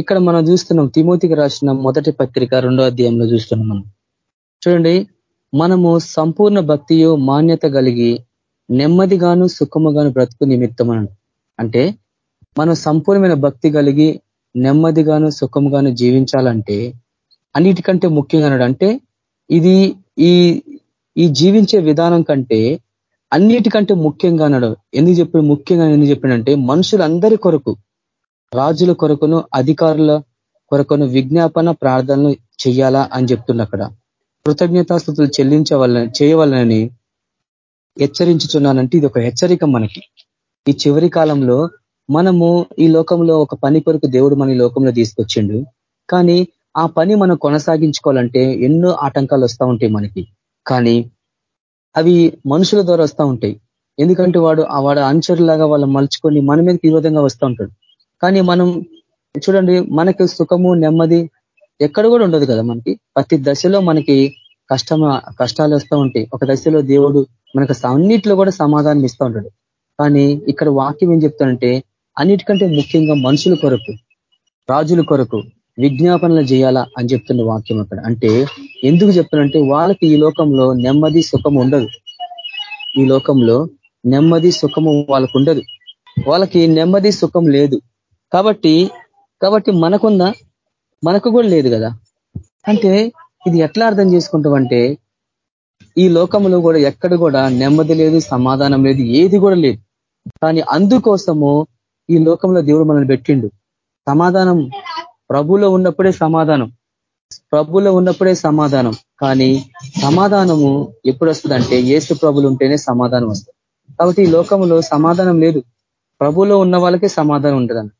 ఇక్కడ మనం చూస్తున్నాం తిమోతికి రాసిన మొదటి పత్రిక రెండో అధ్యాయంలో చూస్తున్నాం మనం. చూడండి మనము సంపూర్ణ భక్తియు మాన్యత కలిగి నెమ్మదిగాను సుఖముగాను బ్రతుకు నిమిత్తం అంటే మనం సంపూర్ణమైన భక్తి కలిగి నెమ్మదిగాను సుఖముగాను జీవించాలంటే అన్నిటికంటే ముఖ్యంగా అంటే ఇది ఈ ఈ జీవించే విధానం కంటే అన్నిటికంటే ముఖ్యంగా అన్నాడు ఎందుకు చెప్పి ముఖ్యంగా ఎందుకు చెప్పినంటే మనుషులందరి కొరకు రాజుల కొరకును అధికారుల కొరకును విజ్ఞాపన ప్రార్థనలు చేయాలా అని చెప్తున్న అక్కడ కృతజ్ఞతాస్థుతులు చెల్లించవాలని చేయవలనని హెచ్చరించుతున్నానంటే ఇది ఒక హెచ్చరిక మనకి. ఈ చివరి కాలంలో మనము ఈ లోకంలో ఒక పని కొరకు దేవుడు మన లోకంలో తీసుకొచ్చిండు. కానీ ఆ పని మనం కొనసాగించుకోవాలంటే ఎన్నో ఆటంకాలు వస్తూ ఉంటాయి మనకి. కానీ అవి మనుషుల ద్వారా వస్తూ ఉంటాయి. ఎందుకంటే వాడు వాడు అంచరులాగా వాళ్ళు మలుచుకొని మన మీదకి విరోధంగా వస్తూ ఉంటాడు. కానీ మనం చూడండి మనకి సుఖము నెమ్మది ఎక్కడ కూడా ఉండదు కదా మనకి. ప్రతి దశలో మనకి కష్టం కష్టాలు వస్తూ ఉంటాయి. ఒక దశలో దేవుడు మనకు అన్నిట్లో కూడా సమాధానం ఇస్తూ ఉంటాడు. కానీ ఇక్కడ వాక్యం ఏం చెప్తానంటే అన్నిటికంటే ముఖ్యంగా మనుషుల కొరకు రాజుల కొరకు విజ్ఞాపనలు చేయాలా అని చెప్తున్న వాక్యం అక్కడ. అంటే ఎందుకు చెప్తున్నంటే వాళ్ళకి ఈ లోకంలో నెమ్మది సుఖం ఉండదు. ఈ లోకంలో నెమ్మది సుఖము వాళ్ళకు ఉండదు. వాళ్ళకి నెమ్మది సుఖం లేదు. కాబట్టి కాబట్టి మనకుందా? మనకు కూడా లేదు కదా. అంటే ఇది ఎట్లా అర్థం చేసుకుంటామంటే ఈ లోకంలో కూడా ఎక్కడ కూడా నెమ్మది లేదు సమాధానం లేదు ఏది కూడా లేదు. కానీ అందుకోసము ఈ లోకంలో దేవుడు మనల్ని పెట్టిండు. సమాధానం ప్రభులో ఉన్నప్పుడే సమాధానం. ప్రభులో ఉన్నప్పుడే సమాధానం. కానీ సమాధానము ఎప్పుడు వస్తుందంటే ఏసు ప్రభులు ఉంటేనే సమాధానం వస్తుంది. కాబట్టి ఈ లోకంలో సమాధానం లేదు. ప్రభులో ఉన్న వాళ్ళకే సమాధానం ఉంటుందని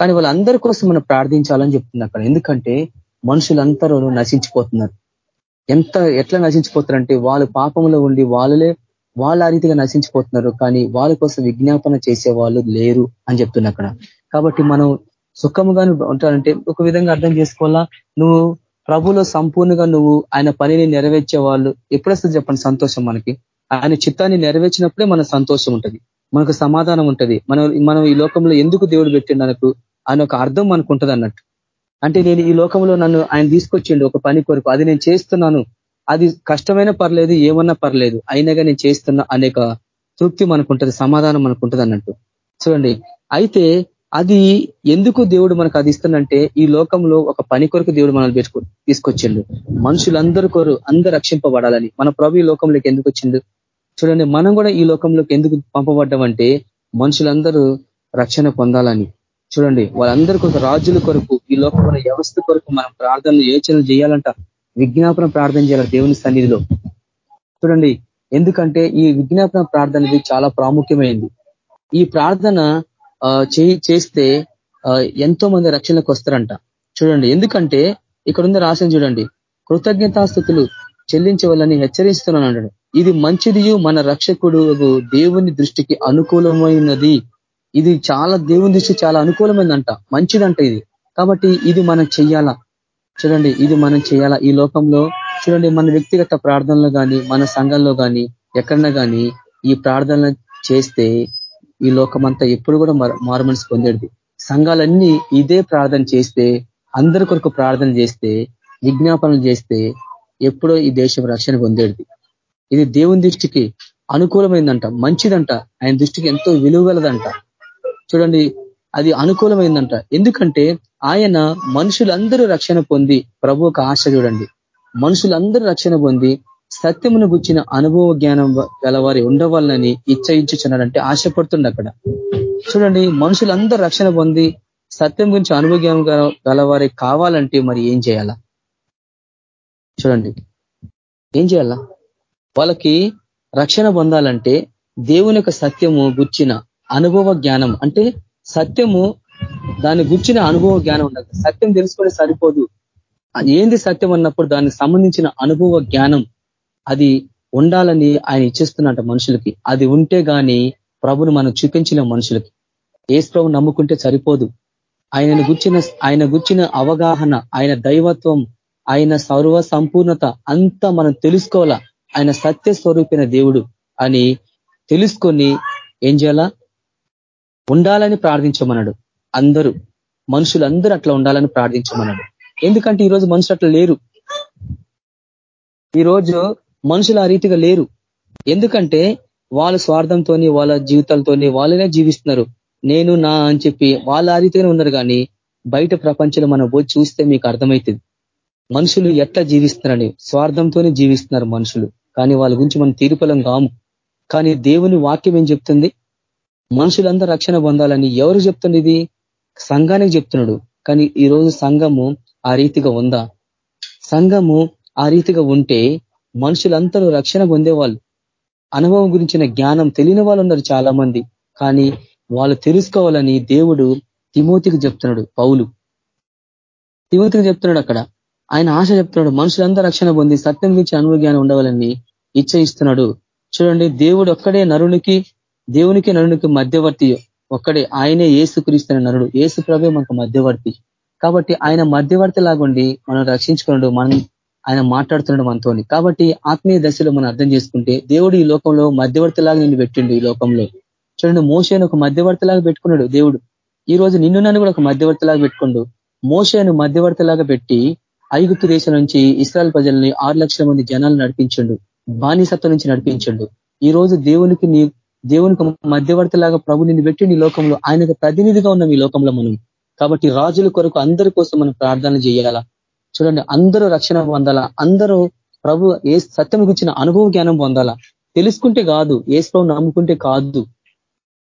కానీ వాళ్ళందరి కోసం మనం ప్రార్థించాలని చెప్తుంది అక్కడ. ఎందుకంటే మనుషులందరూ నశించిపోతున్నారు. ఎంత ఎట్లా నశించిపోతారంటే వాళ్ళు పాపంలో ఉండి వాళ్ళలే వాళ్ళ రీతిగా నశించిపోతున్నారు కానీ వాళ్ళ కోసం విజ్ఞాపన చేసే వాళ్ళు లేరు అని చెప్తున్నా అక్కడ. కాబట్టి మనం సుఖముగాను ఉంటారంటే ఒక విధంగా అర్థం చేసుకోవాలా? నువ్వు ప్రభులో సంపూర్ణంగా నువ్వు ఆయన పనిని నెరవేర్చే వాళ్ళు ఎప్పుడొస్తుంది చెప్పండి? సంతోషం మనకి. ఆయన చిత్తాన్ని నెరవేర్చినప్పుడే మన సంతోషం ఉంటుంది. మనకు సమాధానం ఉంటుంది. మనం మనం ఈ లోకంలో ఎందుకు దేవుడు పెట్టిండు? మనకు అని ఒక అర్థం మనకు ఉంటుంది అన్నట్టు. అంటే నేను ఈ లోకంలో నన్ను ఆయన తీసుకొచ్చిండు ఒక పని కొరకు. అది నేను చేస్తున్నాను. అది కష్టమైన పర్లేదు ఏమన్నా పర్లేదు. అయినాగా నేను చేస్తున్నా అనేక తృప్తి మనకుంటుంది సమాధానం మనకుంటుంది అన్నట్టు. చూడండి అయితే అది ఎందుకు దేవుడు మనకు అది ఇస్తుందంటే ఈ లోకంలో ఒక పని కొరకు దేవుడు మనల్ని పెట్టుకో తీసుకొచ్చిండు. మనుషులందరి కొరు అందరు రక్షింపబడాలని. మన ప్రభు ఈ లోకంలోకి ఎందుకు వచ్చిండు? చూడండి మనం కూడా ఈ లోకంలోకి ఎందుకు పంపబడ్డామంటే మనుషులందరూ రక్షణ పొందాలని. చూడండి వాళ్ళందరి కొరకు రాజుల కొరకు ఈ లోకంలో వ్యవస్థ కొరకు మనం ప్రార్థనలు యోచనలు చేయాలంట విజ్ఞాపన ప్రార్థన చేయాలి దేవుని సన్నిధిలో. చూడండి ఎందుకంటే ఈ విజ్ఞాపన ప్రార్థన చాలా ప్రాముఖ్యమైంది. ఈ ప్రార్థన చేస్తే ఎంతో మంది రక్షణకు వస్తారంట. చూడండి ఎందుకంటే ఇక్కడ ఉంది రాసిన చూడండి కృతజ్ఞతాస్థుతులు చెల్లించవాలని హెచ్చరిస్తున్నాను ఇది మంచిది మన రక్షకుడు దేవుని దృష్టికి అనుకూలమైనది. ఇది చాలా దేవుని దృష్టి చాలా అనుకూలమైందంట. మంచిదంట ఇది. కాబట్టి ఇది మనం చెయ్యాలా? చూడండి ఇది మనం చేయాలా ఈ లోకంలో చూడండి మన వ్యక్తిగత ప్రార్థనలో కానీ మన సంఘంలో కానీ ఎక్కడన్నా కానీ ఈ ప్రార్థనలు చేస్తే ఈ లోకమంతా ఎప్పుడు కూడా మార్మన్స్ పొందేది. సంఘాలన్నీ ఇదే ప్రార్థన చేస్తే అందరి కొరకు ప్రార్థన చేస్తే విజ్ఞాపనలు చేస్తే ఎప్పుడో ఈ దేశం రక్షణ పొందేది. ఇది దేవుని దృష్టికి అనుకూలమైందంట మంచిదంట. ఆయన దృష్టికి ఎంతో విలువగలదంట. చూడండి అది అనుకూలమైందంట. ఎందుకంటే ఆయన మనుషులందరూ రక్షణ పొంది ప్రభు ఒక ఆశ చూడండి. మనుషులందరూ రక్షణ పొంది సత్యమును గుచ్చిన అనుభవ జ్ఞానం గలవారి ఉండవాలని ఇచ్చయించుచున్నాడంటే ఆశపడుతుండ అక్కడ. చూడండి మనుషులందరూ రక్షణ పొంది సత్యం గురించి అనుభవ జ్ఞానం గలవారి కావాలంటే మరి ఏం చేయాలా? చూడండి. ఏం చేయాలా? వాళ్ళకి రక్షణ పొందాలంటే దేవుని యొక్క సత్యము గుచ్చిన అనుభవ జ్ఞానం. అంటే సత్యము దాన్ని గుర్చిన అనుభవ జ్ఞానం ఉండదు సత్యం తెలుసుకొని సరిపోదు. ఏంది సత్యం అన్నప్పుడు దానికి సంబంధించిన అనుభవ జ్ఞానం అది ఉండాలని ఆయన ఇచ్చేస్తున్నట మనుషులకి. అది ఉంటే కానీ ప్రభును మనం చూపించిన మనుషులకి. ఏసు ప్రభు నమ్ముకుంటే సరిపోదు. ఆయనను గుర్చిన ఆయన గుర్చిన అవగాహన ఆయన దైవత్వం ఆయన సర్వ సంపూర్ణత అంతా మనం తెలుసుకోవాలా? ఆయన సత్య స్వరూపిన దేవుడు అని తెలుసుకొని ఏం చేయాలా? ఉండాలని ప్రార్థించమన్నాడు. అందరూ మనుషులందరూ అట్లా ఉండాలని ప్రార్థించమన్నాడు. ఎందుకంటే ఈరోజు మనుషులు అట్లా లేరు. ఈరోజు మనుషులు ఆ రీతిగా లేరు. ఎందుకంటే వాళ్ళ స్వార్థంతో వాళ్ళ జీవితాలతోని వాళ్ళనే జీవిస్తున్నారు. నేను నా అని చెప్పి వాళ్ళు ఆ రీతిగానే ఉన్నారు కానీ బయట ప్రపంచంలో మనం పోయి చూస్తే మీకు అర్థమవుతుంది. మనుషులు ఎట్లా జీవిస్తున్నారని స్వార్థంతోనే జీవిస్తున్నారు మనుషులు. కానీ వాళ్ళ గురించి మనం తీరుపలం కాము. కానీ దేవుని వాక్యం ఏం చెప్తుంది? మనుషులందరూ రక్షణ పొందాలని ఎవరు చెప్తుంది ఇది సంఘానికి చెప్తున్నాడు. కానీ ఈరోజు సంఘము ఆ రీతిగా ఉందా? సంఘము ఆ రీతిగా ఉంటే మనుషులందరూ రక్షణ పొందేవాళ్ళు. అనుభవం గురించిన జ్ఞానం తెలియని వాళ్ళు ఉన్నారు చాలా మంది కానీ వాళ్ళు తెలుసుకోవాలని దేవుడు తిమోతికి చెప్తున్నాడు పౌలు. తిమోతికి చెప్తున్నాడు అక్కడ. ఆయన ఆశ చెప్తున్నాడు మనుషులందరూ రక్షణ పొంది సత్యం గురించి అనుభవ జ్ఞానం ఉండవాలని ఇచ్చయిస్తున్నాడు. చూడండి దేవుడు ఒక్కడే నరునికి దేవునికి నరునికి మధ్యవర్తి ఒక్కడే. ఆయనే ఏసు క్రీస్తున్న నరుడు. ఏసు ప్రభే మనకు మధ్యవర్తి. కాబట్టి ఆయన మధ్యవర్తి లాగుండి మనం రక్షించుకున్నాడు మనం ఆయన మాట్లాడుతున్నాడు మనతోని. కాబట్టి ఆత్మీయ దశలో మనం అర్థం చేసుకుంటే దేవుడు ఈ లోకంలో మధ్యవర్తి లాగా నిన్ను పెట్టిండు ఈ లోకంలో. చూడండి మోసేను ఒక మధ్యవర్తి లాగా పెట్టుకున్నాడు దేవుడు. ఈ రోజు నిన్ను నన్ను కూడా ఒక మధ్యవర్తి లాగా పెట్టుకుండు. మోసేను మధ్యవర్తి లాగా పెట్టి ఐగుప్తు దేశం నుంచి ఇస్రాయల్ ప్రజల్ని ఆరు లక్షల మంది జనాలు నడిపించండు. బానిసత్వం నుంచి నడిపించండు. ఈ రోజు దేవునికి నీ దేవునికి మధ్యవర్తి లాగా ప్రభు నిన్ను పెట్టి నీ లోకంలో ఆయనకు ప్రతినిధిగా ఉన్నాం ఈ లోకంలో మనం. కాబట్టి రాజుల కొరకు అందరి కోసం మనం ప్రార్థన చేయాలా? చూడండి అందరూ రక్షణ పొందాలా? అందరూ ప్రభు ఏ సత్యం గురించిన అనుభవ జ్ఞానం పొందాలా? తెలుసుకుంటే కాదు ఏసు నమ్ముకుంటే కాదు.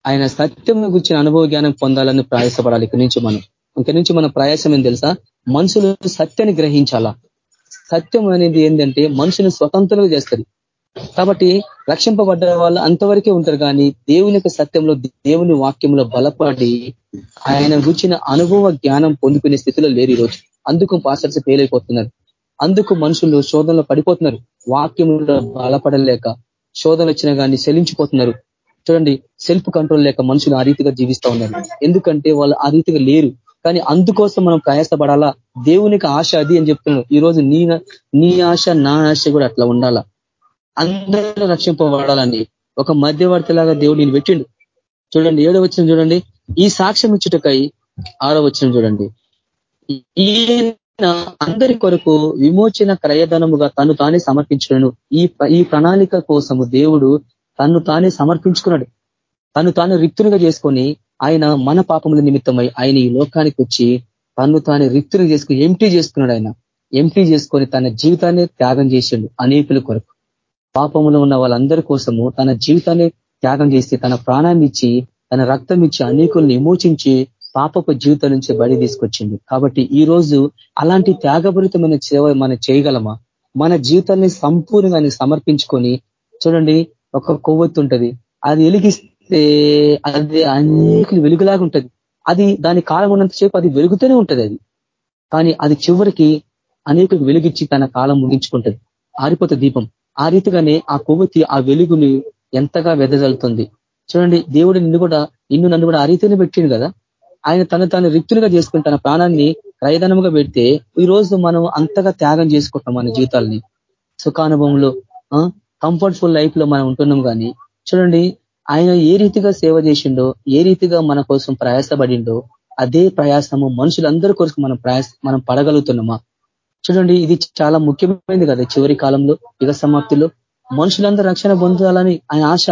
ఆయన సత్యం గురించిన అనుభవ జ్ఞానం పొందాలని ప్రయాసపడాలి. ఇక్కడి నుంచి మనం. ఇంక నుంచి మన ప్రయాసం ఏం తెలుసా? మనుషులు సత్యాన్ని గ్రహించాలా? సత్యం అనేది ఏంటంటే మనుషుని స్వతంత్రంగా చేస్తుంది. కాబట్టి రక్షింపబడ్డ వాళ్ళు అంతవరకే ఉంటారు కానీ దేవుని సత్యంలో దేవుని వాక్యంలో బలపడి ఆయన గుచ్చిన అనుభవ జ్ఞానం పొందుకునే స్థితిలో లేరు ఈరోజు. అందుకు పాస్టర్స్ ఫెయిల్ అందుకు మనుషులు శోధనలో పడిపోతున్నారు. వాక్యంలో బలపడలేక శోధన వచ్చినా కానీ శలించిపోతున్నారు చూడండి సెల్ఫ్ కంట్రోల్ లేక మనుషులు ఆ రీతిగా జీవిస్తా ఉన్నారు. ఎందుకంటే వాళ్ళు ఆ రీతిగా లేరు. కానీ అందుకోసం మనం ప్రయాసపడాలా? దేవునికి ఆశ అది అని చెప్తున్నాడు. ఈ రోజు నీ నీ ఆశ నా ఆశ కూడా అట్లా ఉండాలా? అందరూ రక్షింపబడాలని ఒక మధ్యవర్తిలాగా దేవుడు నేను పెట్టిండు. చూడండి ఏడో వచ్చిన చూడండి. ఈ సాక్ష్యం ఇచ్చుటకై ఆరో వచ్చిన చూడండి. ఈయన అందరి కొరకు విమోచన క్రయధనముగా తను తానే సమర్పించడను ఈ ఈ ప్రణాళిక కోసము దేవుడు తను తానే సమర్పించుకున్నాడు. తను తాను రిక్తునిగా చేసుకొని ఆయన మన పాపముల నిమిత్తమై ఆయన ఈ లోకానికి వచ్చి తను తాను రిక్తుని చేసుకుని ఎంటీ చేసుకున్నాడు ఆయన. ఎంటీ చేసుకొని తన జీవితాన్ని త్యాగం చేసిండు అనేకుల కొరకు. పాపములో ఉన్న వాళ్ళందరి కోసము తన జీవితాన్ని త్యాగం చేసి తన ప్రాణాన్ని ఇచ్చి తన రక్తం ఇచ్చి అనేకుల్ని విమోచించి పాపపు జీవితం నుంచి బడి తీసుకొచ్చింది. కాబట్టి ఈ రోజు అలాంటి త్యాగపూరితమైన సేవ మనం చేయగలమా? మన జీవితాన్ని సంపూర్ణంగా సమర్పించుకొని చూడండి ఒక కొవ్వొత్తు ఉంటది. అది వెలిగిస్తే అది అనేకులు వెలుగులాగా ఉంటది. అది దాని కాలం ఉన్నంతసేపు అది వెలుగుతూనే ఉంటది అది. కానీ అది చివరికి అనేకులకు వెలిగించి తన కాలం ముగించుకుంటది. ఆరిపోతే దీపం. ఆ రీతిగానే ఆ కొవ్వొత్తి ఆ వెలుగుని ఎంతగా వెదజల్లుతుంది. చూడండి దేవుడు నిన్ను కూడా నిన్ను నన్ను కూడా ఆ రీతిని పెట్టిండు కదా? ఆయన తను తాను రిక్తులుగా చేసుకుని తన ప్రాణాన్ని క్రయధనముగా పెడితే ఈ రోజు మనం అంతగా త్యాగం చేసుకుంటాం మన జీవితాలని. సుఖానుభవంలో కంఫర్ట్ఫుల్ లైఫ్లో మనం ఉంటున్నాం కానీ చూడండి ఆయన ఏ రీతిగా సేవ చేసిండో ఏ రీతిగా మన కోసం ప్రయాసపడిండో అదే ప్రయాసము మనుషులందరి కోసం మనం ప్రయాస మనం పడగలుగుతున్నామా? చూడండి ఇది చాలా ముఖ్యమైనది కదా చివరి కాలంలో యుగ సమాప్తిలో. మనుషులందరూ రక్షణ పొందాలని ఆయన ఆశ.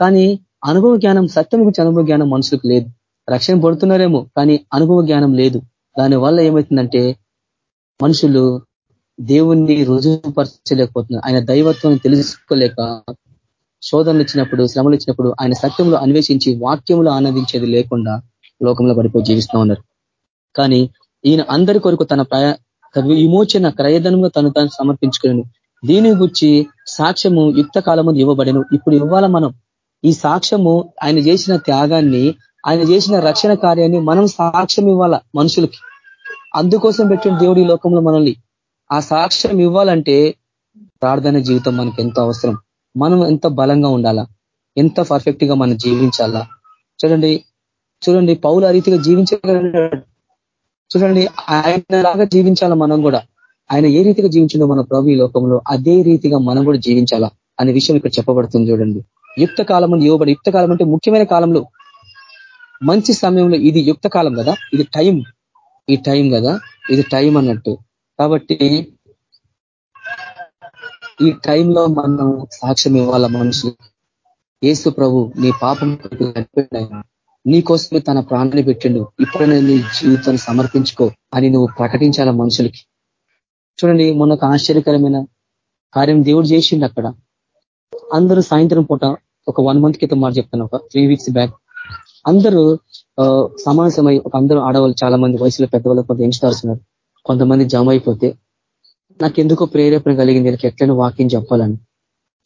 కానీ అనుభవ జ్ఞానం సత్యం గురించి అనుభవ జ్ఞానం మనుషులకు లేదు. రక్షణ పడుతున్నారేమో కానీ అనుభవ జ్ఞానం లేదు. దాని వల్ల ఏమవుతుందంటే మనుషులు దేవుణ్ణి రుజువుపరచలేకపోతున్నారు. ఆయన దైవత్వం తెలుసుకోలేక శోధనలు ఇచ్చినప్పుడు శ్రమలు ఇచ్చినప్పుడు ఆయన సత్యంలో అన్వేషించి వాక్యంలో ఆనందించేది లేకుండా లోకంలో పడిపోయి జీవిస్తూ ఉన్నారు. కానీ ఈయన అందరి కొరకు తన విమోచన క్రయధనంగా తను తాను సమర్పించుకుని దీని గురించి సాక్ష్యము యుక్త కాలము ఇవ్వబడను. ఇప్పుడు ఇవ్వాల మనం. ఈ సాక్ష్యము ఆయన చేసిన త్యాగాన్ని ఆయన చేసిన రక్షణ కార్యాన్ని మనం సాక్ష్యం ఇవ్వాల మనుషులకి. అందుకోసం పెట్టిన దేవుడి లోకంలో మనల్ని. ఆ సాక్ష్యం ఇవ్వాలంటే ప్రార్థన జీవితం మనకు ఎంతో అవసరం. మనం ఎంత బలంగా ఉండాలా? ఎంత పర్ఫెక్ట్గా మనం జీవించాలా? చూడండి. చూడండి పౌల రీతిగా జీవించగలిగాడు. చూడండి ఆయన లాగా జీవించాలా మనం కూడా? ఆయన ఏ రీతిగా జీవించిందో మన ప్రభు ఈ లోకంలో అదే రీతిగా మనం కూడా జీవించాలా అనే విషయం ఇక్కడ చెప్పబడుతుంది చూడండి. యుక్త కాలం ఇవ్వబడి యుక్త కాలం అంటే ముఖ్యమైన కాలంలో మంచి సమయంలో ఇది యుక్త కాలం కదా? ఇది టైం. ఈ టైం కదా? ఇది టైం అన్నట్టు. కాబట్టి ఈ టైంలో మనం సాక్ష్యం ఇవ్వాల మనుషులు ఏసు ప్రభు నీ పాపం నీకోసమే తన ప్రాణాన్ని పెట్టిండు. ఇప్పుడైనా నీ జీవితాన్ని సమర్పించుకో అని నువ్వు ప్రకటించాల మనుషులకి? చూడండి మొన్న ఒక ఆశ్చర్యకరమైన కార్యం దేవుడు చేసిండు అక్కడ. అందరూ సాయంత్రం పూట ఒక వన్ మంత్ క్రితం మాట చెప్తాను ఒక త్రీ వీక్స్ బ్యాక్ అందరూ సమావేశమై ఒక అందరూ ఆడవాళ్ళు చాలా మంది వయసులో పెద్దవాళ్ళు కొంత యంగ్స్టర్స్ ఉన్నారు. కొంతమంది జమ అయిపోతే నాకెందుకో ప్రేరేపణ కలిగింది వీళ్ళకి ఎట్లైనా వాకింగ్ చెప్పాలని.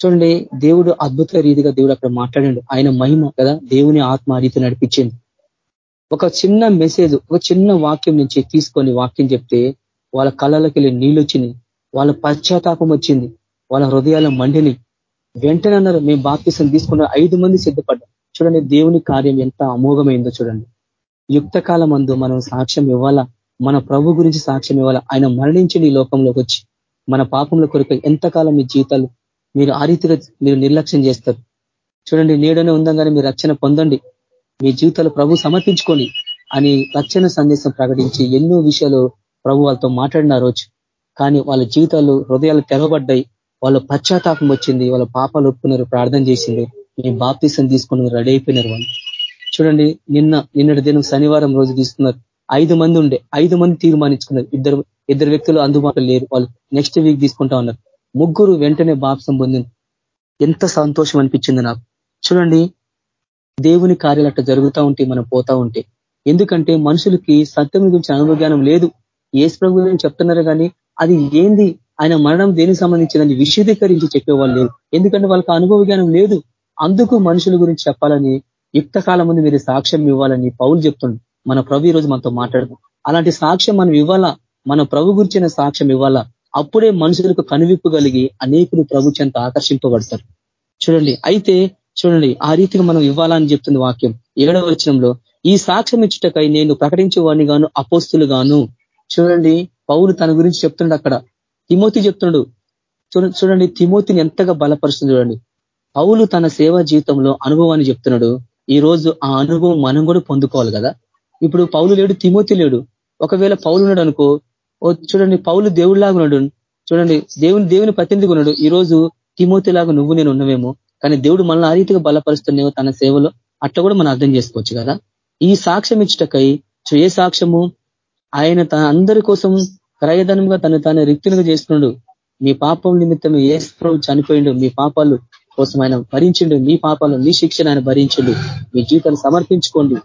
చూడండి దేవుడు అద్భుత రీతిగా దేవుడు అక్కడ మాట్లాడాడు. ఆయన మహిమ కదా దేవుని ఆత్మ రీతి నడిపించింది. ఒక చిన్న మెసేజ్ ఒక చిన్న వాక్యం నుంచి తీసుకొని వాక్యం చెప్తే వాళ్ళ కళ్ళలోకి వెళ్ళి నీళ్ళు వచ్చినాయి వాళ్ళ పశ్చాత్తాపం వచ్చింది. వాళ్ళ హృదయాల మండిని. వెంటనే అన్నారు మేము బాప్తిసం తీసుకున్న ఐదు మంది సిద్ధపడ్డాం. చూడండి దేవుని కార్యం ఎంత అమోఘమైందో చూడండి. యుక్త కాలం మనం సాక్ష్యం ఇవ్వాలా? మన ప్రభు గురించి సాక్ష్యం ఇవ్వాలా? ఆయన మరణించి ఈ లోకంలోకి వచ్చి మన పాపంలో కొరకు ఎంతకాలం మీ జీవితాలు మీరు ఆ రీతిగా మీరు నిర్లక్ష్యం చేస్తారు. చూడండి నీడనే ఉందంగానే మీరు రక్షణ పొందండి. మీ జీవితాలు ప్రభు సమర్పించుకొని అని రక్షణ సందేశం ప్రకటించి ఎన్నో విషయాలు ప్రభు వాళ్ళతో మాట్లాడిన రోజు. కానీ వాళ్ళ జీవితాలు హృదయాలు తెరవబడ్డాయి. వాళ్ళ పశ్చాత్తాపం వచ్చింది. వాళ్ళ పాపాలు ఒప్పుకున్నారు ప్రార్థన చేసింది. మీ బాప్తీసం తీసుకుని రెడీ అయిపోయినారు వాళ్ళు. చూడండి నిన్న నిన్నటి దినం శనివారం రోజు తీసుకున్నారు. ఐదు మంది ఉండే ఐదు మంది తీర్మానించుకున్నారు. ఇద్దరు ఇద్దరు వ్యక్తులు అందుబాటులో లేరు. వాళ్ళు నెక్స్ట్ వీక్ తీసుకుంటా ఉన్నారు. ముగ్గురు వెంటనే బాప్సం పొందింది ఎంత సంతోషం అనిపించింది నాకు. చూడండి దేవుని కార్యాలు అట్లా జరుగుతూ ఉంటే మనం పోతా ఉంటే. ఎందుకంటే మనుషులకి సత్యం గురించి అనుభవజ్ఞానం లేదు. ఏసు ప్రభు గురించి చెప్తున్నారు కానీ అది ఏంది? ఆయన మరణం దేనికి సంబంధించిందని విశదీకరించి చెప్పేవాళ్ళు లేరు. ఎందుకంటే వాళ్ళకి అనుభవ జ్ఞానం లేదు. అందుకు మనుషుల గురించి చెప్పాలని యుక్త కాలం ముందు మీరు సాక్ష్యం ఇవ్వాలని పౌలు చెప్తుండు. మన ప్రభు ఈరోజు మనతో మాట్లాడదు. అలాంటి సాక్ష్యం మనం ఇవ్వాలా? మన ప్రభు గురించిన సాక్ష్యం ఇవ్వాలా? అప్పుడే మనుషులకు కనువిప్పు కలిగి అనేకులు ప్రభు చెంత ఆకర్షింపబడతారు. చూడండి అయితే చూడండి ఆ రీతిగా మనం ఇవ్వాలని చెప్తుంది వాక్యం. ఏడవ వచనంలో ఈ సాక్ష్యం ఇచ్చుటకై నేను ప్రకటించేవాడిని గాను అపోస్తులు గాను చూడండి పౌలు తన గురించి చెప్తుండు అక్కడ. తిమోతి చెప్తున్నాడు. చూడండి తిమోతిని ఎంతగా బలపరుస్తుంది చూడండి. పౌలు తన సేవా జీవితంలో అనుభవాన్ని చెప్తున్నాడు. ఈ రోజు ఆ అనుభవం మనం కూడా పొందుకోవాలి కదా. ఇప్పుడు పౌలు లేడు తిమోతి లేడు. ఒకవేళ పౌలు ఉన్నాడు అనుకో చూడండి పౌలు దేవుడిలాగా ఉన్నాడు. చూడండి దేవుని దేవుని ప్రతినిధిగా ఉన్నాడు. ఈ రోజు తిమోతిలాగా నువ్వు నేను ఉన్నవేమో. కానీ దేవుడు మనల్ని ఆ రీతిగా బలపరుస్తున్నావు తన సేవలో. అట్లా కూడా మనం అర్థం చేసుకోవచ్చు కదా? ఈ సాక్ష్యం ఇచ్చటకై ఏ సాక్ష్యము? ఆయన తన అందరి కోసం క్రయధనంగా తను తాను రిక్తునిగా చేస్తున్నాడు. మీ పాపం నిమిత్తం ఏ చనిపోయిండు. మీ పాపాలు కోసం ఆయన భరించిండు. మీ పాపాలు మీ శిక్షణ ఆయన భరించిండు. మీ జీవితాన్ని సమర్పించుకోండి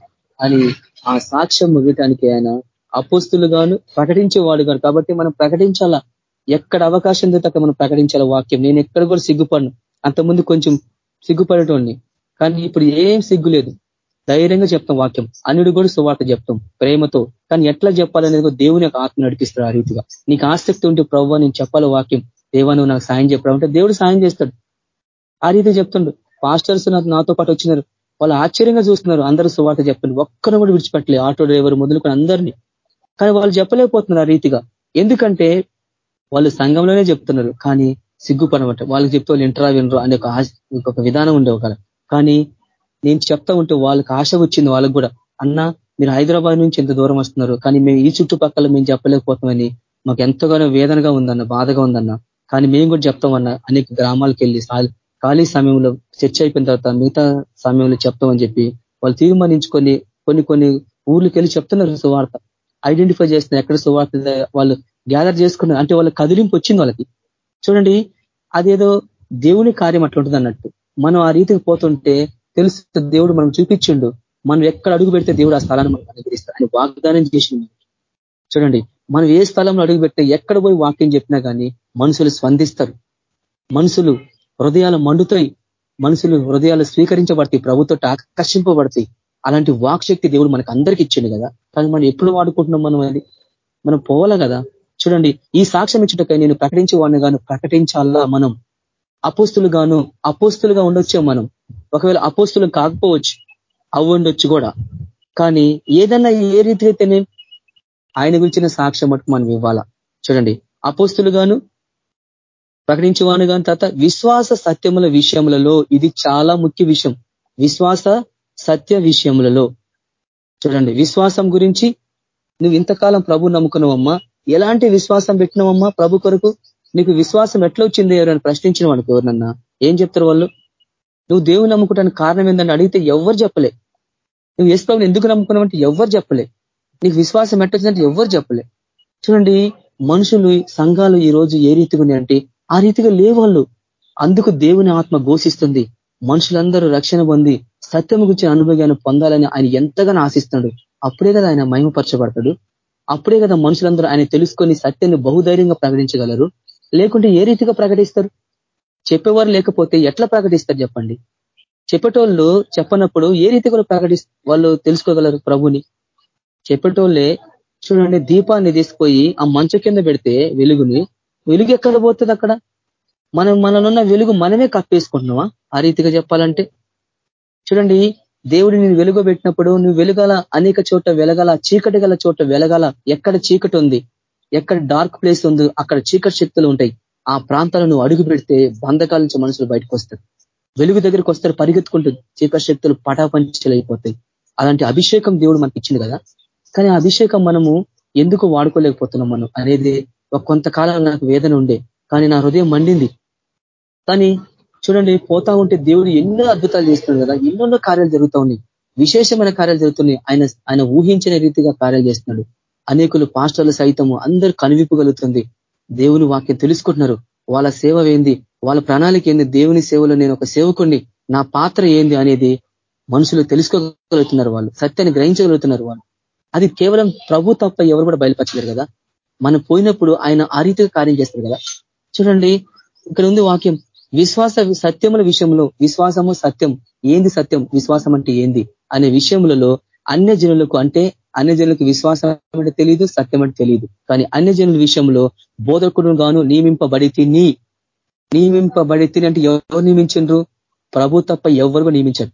అని ఆ సాక్ష్యం ముగియటానికి ఆయన అపోస్తులు గాను ప్రకటించేవాడు గాను కాబట్టి మనం ప్రకటించాలా? ఎక్కడ అవకాశం అక్కడ మనం ప్రకటించాల వాక్యం? నేను ఎక్కడ కూడా సిగ్గుపడను. అంతకుముందు కొంచెం సిగ్గుపడేటోడిని. కానీ ఇప్పుడు ఏం సిగ్గు లేదు. ధైర్యంగా చెప్తాం వాక్యం. అన్నిడు కూడా సువార్త చెప్తాం ప్రేమతో. కానీ ఎట్లా చెప్పాలనేది దేవుని యొక్క ఆత్మ నడిపిస్తాడు ఆ రీతిగా. నీకు ఆసక్తి ఉంటే ప్రవ్వ నేను చెప్పాలి వాక్యం? దేవా నువ్వు నాకు సాయం చెప్పడం అంటే దేవుడు సాయం చేస్తాడు. ఆ రీతి చెప్తుండు. పాస్టర్స్ నాతో పాటు వచ్చినారు. వాళ్ళు ఆశ్చర్యంగా చూస్తున్నారు. అందరూ సువార్త చెప్పండి ఒక్కరు కూడా విడిచిపెట్టలేదు ఆటో డ్రైవర్ మొదలుకొని అందరినీ. కానీ వాళ్ళు చెప్పలేకపోతున్నారు ఆ రీతిగా. ఎందుకంటే వాళ్ళు సంఘంలోనే చెప్తున్నారు. కానీ సిగ్గుపడమంట వాళ్ళకి చెప్తే వాళ్ళు ఇంటరా వినరు అనే ఒక విధానం ఉండే ఒక కానీ నేను చెప్తా ఉంటే వాళ్ళకి ఆశ వచ్చింది వాళ్ళకు కూడా. అన్నా మీరు హైదరాబాద్ నుంచి ఎంత దూరం వస్తున్నారు. కానీ మేము ఈ చుట్టుపక్కల మేము చెప్పలేకపోతామని మాకు ఎంతగానో వేదనగా ఉందన్న బాధగా ఉందన్న. కానీ మేము కూడా చెప్తామన్న అనేక గ్రామాలకు వెళ్ళి ఖాళీ సమయంలో చర్చ అయిపోయిన తర్వాత మిగతా సమయంలో చెప్తామని చెప్పి వాళ్ళు తీర్మానించుకొని కొన్ని కొన్ని ఊర్లకు వెళ్ళి చెప్తున్నారు సువార్త. ఐడెంటిఫై చేస్తున్నారు ఎక్కడ సువార్త వాళ్ళు గ్యాదర్ చేసుకున్నారు అంటే వాళ్ళ కదిలింపు వచ్చింది వాళ్ళకి. చూడండి అదేదో దేవుని కార్యం అట్లుంటుంది అన్నట్టు. మనం ఆ రీతికి పోతుంటే తెలుసు దేవుడు మనం చూపించిండు. మనం ఎక్కడ అడుగు పెడితే దేవుడు ఆ స్థలాన్ని మనం అనుగ్రహిస్తాడు అని వాగ్దానం చేసిండు చూడండి మనం ఏ స్థలంలో అడుగు పెడితే ఎక్కడ పోయి వాక్యం చెప్పినా కానీ మనుషులు స్పందిస్తారు. మనుషులు హృదయాలు మండుతాయి. మనుషులు హృదయాలు స్వీకరించబడతాయి. ప్రభుత్వ ఆకర్షింపబడతాయి. అలాంటి వాక్శక్తి దేవుడు మనకు అందరికి ఇచ్చిండు కదా. కానీ మనం ఎప్పుడు వాడుకుంటున్నాం మనం అది? మనం పోవాలా కదా? చూడండి ఈ సాక్ష్యం ఇచ్చుటకై నేను ప్రకటించే వాడిని గాను ప్రకటించాలా మనం? అపోస్తులు గాను అపోస్తులుగా ఉండొచ్చే మనం. ఒకవేళ అపోస్తులు కాకపోవచ్చు అవ్వండొచ్చు కూడా. కానీ ఏదన్నా ఏ రీతి అయితేనే ఆయన గురించిన సాక్ష్యం మటుకు మనం ఇవ్వాలా? చూడండి అపోస్తులు గాను ప్రకటించేవాను కానీ తర్వాత విశ్వాస సత్యముల విషయములలో ఇది చాలా ముఖ్య విషయం. విశ్వాస సత్య విషయములలో. చూడండి విశ్వాసం గురించి నువ్వు ఇంతకాలం ప్రభు నమ్ముకున్నావమ్మా? ఎలాంటి విశ్వాసం పెట్టినావమ్మా ప్రభు కొరకు? నీకు విశ్వాసం ఎట్లా వచ్చింది ఎవరైనా ప్రశ్నించిన వాడికి ఎవరినన్నా? ఏం చెప్తారు వాళ్ళు? నువ్వు దేవుని నమ్ముకోవడానికి కారణం ఏందని అడిగితే ఎవరు చెప్పలే. నువ్వు ఏసుప్రభుని ఎందుకు నమ్ముకున్నావంటే ఎవరు చెప్పలే. నీకు విశ్వాసం ఎట్టొచ్చిందంటే ఎవరు చెప్పలే. చూడండి మనుషులు సంఘాలు ఈ రోజు ఏ రీతిగా ఉన్నాయంటే ఆ రీతిగా లేవాళ్ళు. అందుకు దేవుని ఆత్మ ఘోషిస్తుంది. మనుషులందరూ రక్షణ పొంది సత్యం గురించి అనుభవాన్ని పొందాలని ఆయన ఎంతగానో ఆశిస్తున్నాడు. అప్పుడే కదా ఆయన మహిమపరచబడతాడు. అప్పుడే కదా మనుషులందరూ ఆయన తెలుసుకొని సత్యాన్ని బహుధైర్యంగా ప్రకటించగలరు. లేకుంటే ఏ రీతిగా ప్రకటిస్తారు? చెప్పేవారు లేకపోతే ఎట్లా ప్రకటిస్తారు చెప్పండి? చెప్పేటోళ్ళు చెప్పనప్పుడు ఏ రీతి కూడా ప్రకటి వాళ్ళు తెలుసుకోగలరు ప్రభుని? చెప్పేటోళ్ళే చూడండి దీపాన్ని తీసుకుపోయి ఆ మంచు కింద పెడితే వెలుగుని వెలుగు ఎక్కడ పోతుంది అక్కడ? మనం మనలున్న వెలుగు మనమే కప్పేసుకుంటున్నావా ఆ రీతిగా చెప్పాలంటే. చూడండి దేవుడు నేను వెలుగు పెట్టినప్పుడు నువ్వు వెలుగల అనేక చోట వెలగల చీకటి గల చోట వెలగల ఎక్కడ చీకటి ఉంది ఎక్కడ డార్క్ ప్లేస్ ఉందో అక్కడ చీకటి శక్తులు ఉంటాయి. ఆ ప్రాంతాలను అడుగు పెడితే బంధకాల నుంచి మనుషులు బయటకు వస్తారు. వెలుగు దగ్గరికి వస్తారు పరిగెత్తుకుంటూ చీకటి శక్తులు పటాపంచలైపోతాయి. అలాంటి అభిషేకం దేవుడు మనకి ఇచ్చింది కదా? కానీ అభిషేకం మనము ఎందుకు వాడుకోలేకపోతున్నాం మనం అనేది ఒక కొంతకాలం నాకు వేదన ఉండే కానీ నా హృదయం మండింది. కానీ చూడండి పోతా ఉంటే దేవుడు ఎన్నో అద్భుతాలు చేస్తున్నాడు కదా. ఎన్నెన్నో కార్యాలు జరుగుతూ ఉన్నాయి. విశేషమైన కార్యాలు జరుగుతున్నాయి. ఆయన ఆయన ఊహించిన రీతిగా కార్యాలు చేస్తున్నాడు. అనేకులు పాస్టర్లు సైతము అందరు కనువిప్పగలుగుతుంది. దేవుని వాక్యం తెలుసుకుంటున్నారు. వాళ్ళ సేవ ఏంది? వాళ్ళ ప్రణాళిక ఏంది? దేవుని సేవలో నేను ఒక సేవకుణ్ణి. నా పాత్ర ఏంది అనేది మనుషులు తెలుసుకోగలుగుతున్నారు వాళ్ళు. సత్యాన్ని గ్రహించగలుగుతున్నారు వాళ్ళు. అది కేవలం ప్రభు తప్ప ఎవరు కూడా బయలుపరచలేరు కదా. మనం పోయినప్పుడు ఆయన ఆ రీతిగా కార్యం చేస్తారు కదా. చూడండి ఇక్కడ ఉంది వాక్యం. విశ్వాస సత్యముల విషయంలో విశ్వాసము సత్యం. ఏంది సత్యం? విశ్వాసం అంటే ఏంది? అనే విషయములలో అన్య జనులకు అంటే అన్య జనులకు విశ్వాసం అంటే తెలియదు సత్యం అంటే తెలియదు కానీ అన్య జనుల విషయంలో బోధకుడు గాను నియమింపబడి తిని నియమింపబడి తిని అంటే ఎవరు నియమించండ్రు? ప్రభు తప్ప ఎవరు నియమించరు.